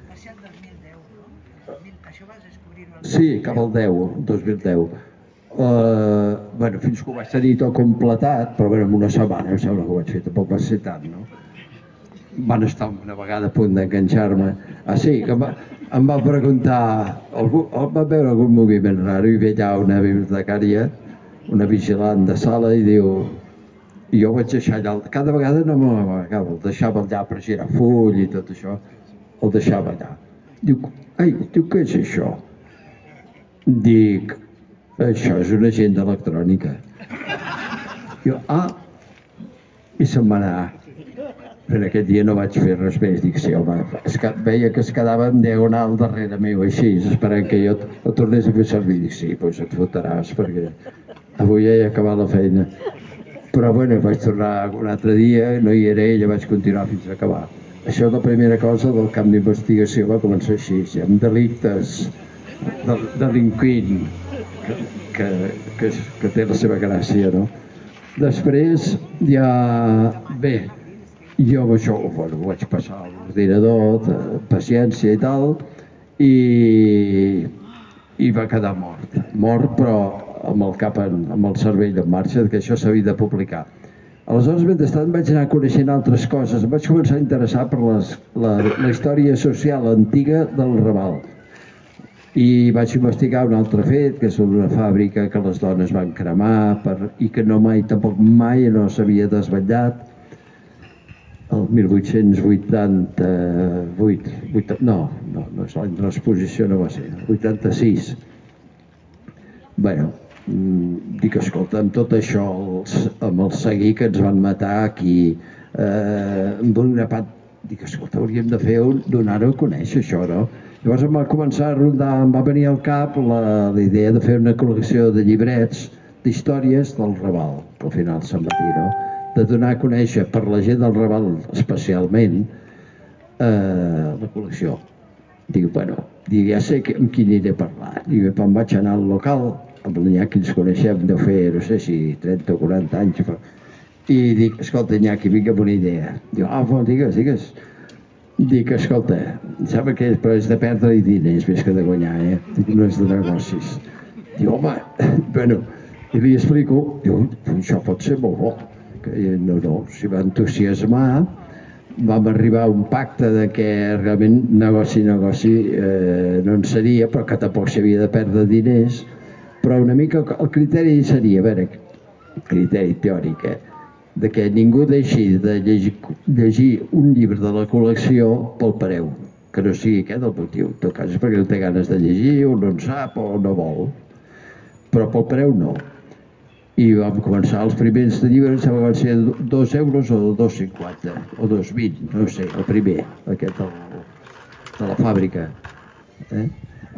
va ser el 2010 no? això vas descobrir-ho sí, cap al 10, 2010 Uh, bueno, fins que ho vaig tenir tot completat, però bueno, en una setmana em sembla que ho vaig fer, tampoc va ser tant, no? Van estar una vegada a punt d'enganxar-me. Ah, sí, que va, em va preguntar, algú, va veure algun moviment raro i ve allà una bibliotecària, una vigilant de sala i diu, i jo vaig deixar allà, cada vegada no m'amagava, el deixava allà per girar full i tot això, el deixava allà. Diu, ai, diu, què és això? Dic, això és una agenda electrònica. Jo, ah, i se'n va anar en aquest dia no vaig fer res més, dic, sí, home, es que veia que es quedava en diagonal darrere meu, així, esperant que jo el tornés a fer servir. Dic, sí, doncs et fotràs, perquè avui ja he acabat la feina. Però, bueno, vaig tornar un altre dia, no hi era ella, vaig continuar fins a acabar. Això és la primera cosa del camp d'investigació, va començar així, amb delictes, del, delinquint, que, que, que, que té la seva gràcia, no? Després ja, bé, jo això bueno, vaig passar a l'ordinador, paciència i tal, i, i va quedar mort. Mort, però amb el cap en, amb el cervell en marxa, que això s'havia de publicar. Aleshores, mentrestant, vaig anar coneixent altres coses. Em vaig començar a interessar per les, la, la història social antiga del Raval. I vaig investigar un altre fet, que és una fàbrica que les dones van cremar per, i que no mai, tampoc mai no s'havia desvetllat el 1888, 8, no, no, no és l'any de l'exposició, no va ser, 86. bueno, mm, dic, escolta, amb tot això, els, amb el seguir que ens van matar aquí, eh, amb un grapat, dic, escolta, hauríem de fer un, donar-ho a conèixer això, no? Llavors em va començar a rondar, em va venir al cap la, la idea de fer una col·lecció de llibrets d'històries del Raval, que al final se'n va dir, no? De donar a conèixer per la gent del Raval especialment eh, la col·lecció. Dic, bueno, dic, ja sé que, amb qui aniré a parlar. Dic, em vaig anar al local, amb l'Iñaki ens coneixem de fer, no sé si 30 o 40 anys, fa... i dic, escolta, Iñaki, vinc amb una idea. Diu, ah, bon, digues, digues. Dic, escolta, em sembla que és, però és de perdre i diners més que de guanyar, eh? No és de negocis. Diu, home, bueno, i li explico, diu, això pot ser molt bo. Eh, no, no, s'hi va entusiasmar, vam arribar a un pacte de que realment negoci, negoci eh, no en seria, però que tampoc s'havia de perdre diners, però una mica el criteri seria, a veure, criteri teòric, eh? de que ningú deixi de llegir, llegir un llibre de la col·lecció pel preu, que no sigui aquest el motiu. En tot cas és perquè no té ganes de llegir o no en sap o no vol. Però pel preu no. I vam començar els primers de llibres, que van ser dos euros o 2,50 o 2,20, no sé, el primer, aquest del, de la fàbrica. Eh?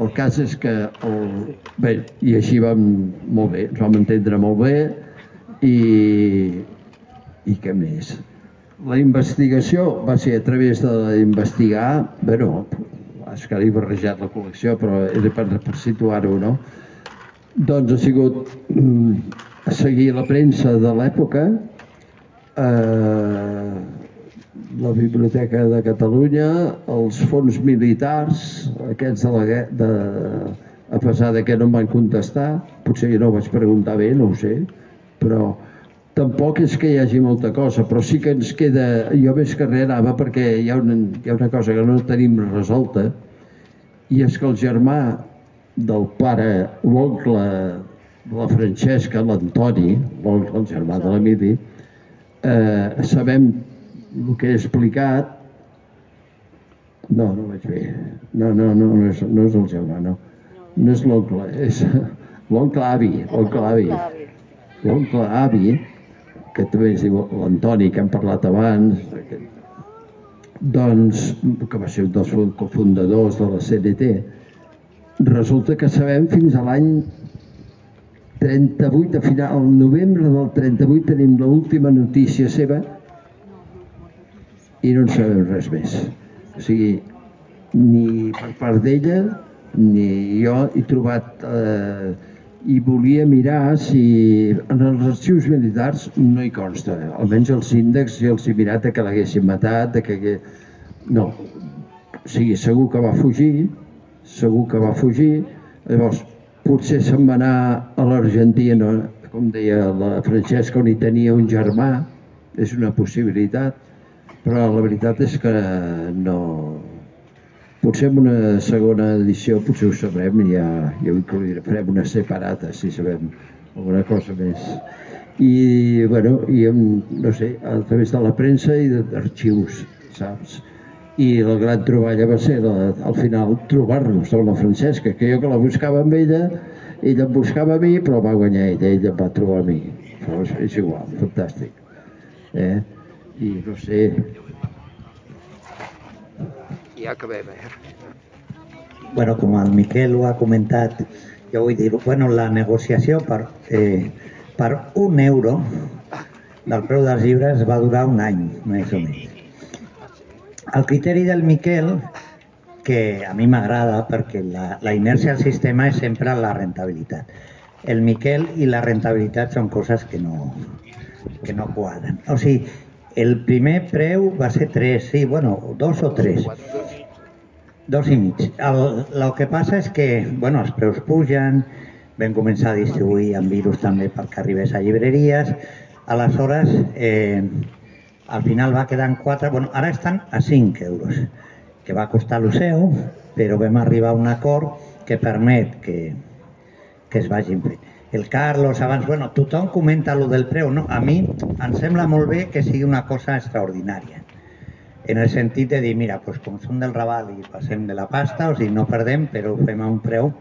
El cas és que el... bé, i així vam molt bé, ens vam entendre molt bé i, i què més? La investigació va ser a través d'investigar, bueno, és que he barrejat la col·lecció, però era per, per situar-ho, no? Doncs ha sigut mm, seguir la premsa de l'època, eh, la Biblioteca de Catalunya, els fons militars, aquests de la de, a pesar de que no em van contestar, potser no ho vaig preguntar bé, no ho sé, però Tampoc és que hi hagi molta cosa, però sí que ens queda... Jo més que res anava perquè hi ha, una, hi ha una cosa que no tenim resolta i és que el germà del pare, l'oncle la Francesca, l'Antoni, l'oncle, el germà de l'Emili, eh, sabem el que he explicat no, no vaig bé. No, no, no, no és, no és el germà, no. No és l'oncle, és l'oncle avi, l'oncle avi. L'oncle avi, que també es diu l'Antoni, que hem parlat abans, doncs, que va ser un dels cofundadors de la CNT, resulta que sabem fins a l'any 38, a final, al novembre del 38 tenim l'última notícia seva i no en sabem res més. O sigui, ni per part d'ella, ni jo he trobat eh, i volia mirar si en els arxius militars no hi consta, almenys els índexs i els he mirat que l'haguessin matat, de que... No, o sigui, segur que va fugir, segur que va fugir, llavors potser se'n va anar a l'Argentina, com deia la Francesca, on hi tenia un germà, és una possibilitat, però la veritat és que no, Potser en una segona edició potser ho sabrem ja, ja ho farem una separata si sabem alguna cosa més. I, bueno, i no sé, a través de la premsa i d'arxius, saps? I la gran troballa va ser, la, al final, trobar-nos amb la Francesca, que jo que la buscava amb ella, ella em buscava a mi, però va guanyar ella, ella em va trobar a mi. Però és, és igual, fantàstic. Eh? I no sé, ja acabem, eh? Bueno, com el Miquel ho ha comentat, jo vull dir bueno, la negociació per, eh, per un euro del preu dels llibres va durar un any, més o menys. El criteri del Miquel, que a mi m'agrada perquè la, la inèrcia del sistema és sempre la rentabilitat. El Miquel i la rentabilitat són coses que no, que no quadren. O sigui, el primer preu va ser 3, sí, bueno, dos o 3. Dos i mig. El, el que passa és que, bueno, els preus pugen, vam començar a distribuir en virus també perquè arribés a llibreries, aleshores eh, al final va quedar en 4, bueno, ara estan a 5 euros, que va costar l'Oceu, però vam arribar a un acord que permet que, que es vagin fent el Carlos abans, bueno, tothom comenta lo del preu, no? A mi em sembla molt bé que sigui una cosa extraordinària. En el sentit de dir, mira, pues com som del Raval i passem de la pasta, o sigui, no perdem, però ho fem a un preu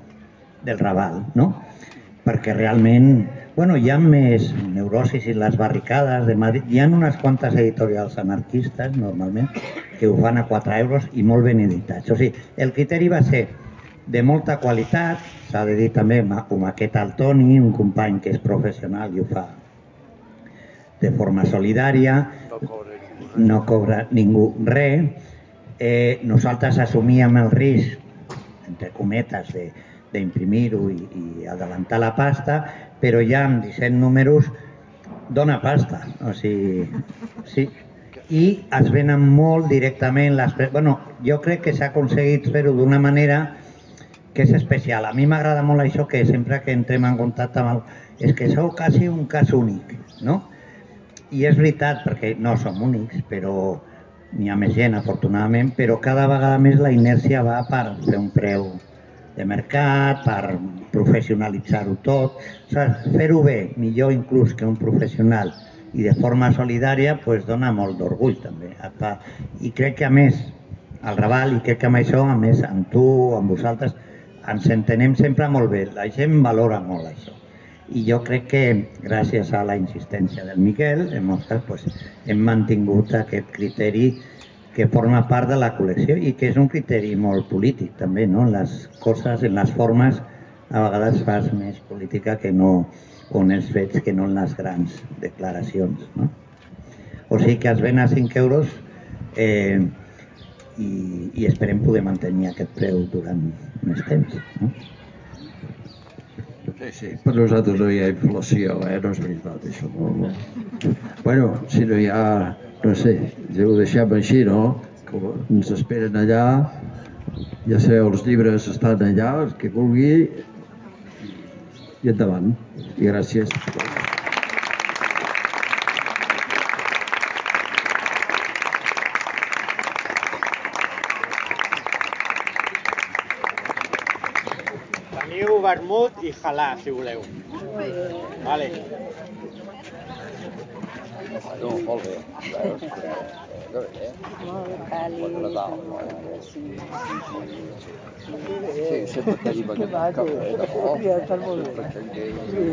del Raval, no? Perquè realment bueno, hi ha més neurosis i les barricades de Madrid. Hi ha unes quantes editorials anarquistes, normalment, que ho fan a 4 euros i molt ben editats. O sigui, el criteri va ser de molta qualitat, s'ha de dir també com aquest al Toni, un company que és professional i ho fa de forma solidària, no cobra ningú res. Eh, nosaltres assumíem el risc, entre cometes, d'imprimir-ho i, i adelantar la pasta, però ja amb 17 números dona pasta. O sigui, sí. I es venen molt directament les... Bueno, jo crec que s'ha aconseguit fer-ho d'una manera que és especial. A mi m'agrada molt això que sempre que entrem en contacte amb el... És que sou quasi un cas únic, no? I és veritat, perquè no som únics, però n'hi ha més gent, afortunadament, però cada vegada més la inèrcia va per fer un preu de mercat, per professionalitzar-ho tot. Fer-ho bé, millor inclús que un professional i de forma solidària, pues, dona molt d'orgull també. I crec que a més, al Raval, i crec que amb això, a més, amb tu, amb vosaltres, ens entenem sempre molt bé. La gent valora molt això. I jo crec que gràcies a la insistència del Miquel hem, pues, hem mantingut aquest criteri que forma part de la col·lecció i que és un criteri molt polític també, no? Les coses, en les formes, a vegades fas més política que no, o en els fets que no en les grans declaracions, no? O sigui que es ven a 5 euros eh, i, i esperem poder mantenir aquest preu durant més temps. No? Sí, sí, per nosaltres no hi ha inflació, eh? no és veritat això. No, no. Bueno, si no hi ha, no sé, ja ho deixem així, no? Que ens esperen allà, ja sabeu, els llibres estan allà, el que vulgui, i endavant. I gràcies. Vermut i halà, si voleu. Vale. No, molt bé. Veus? Que bé, eh? Molt càlid. Bona taula. Sí, Sí, sempre tenim aquest cafè, no? Ja està molt bé. Sempre que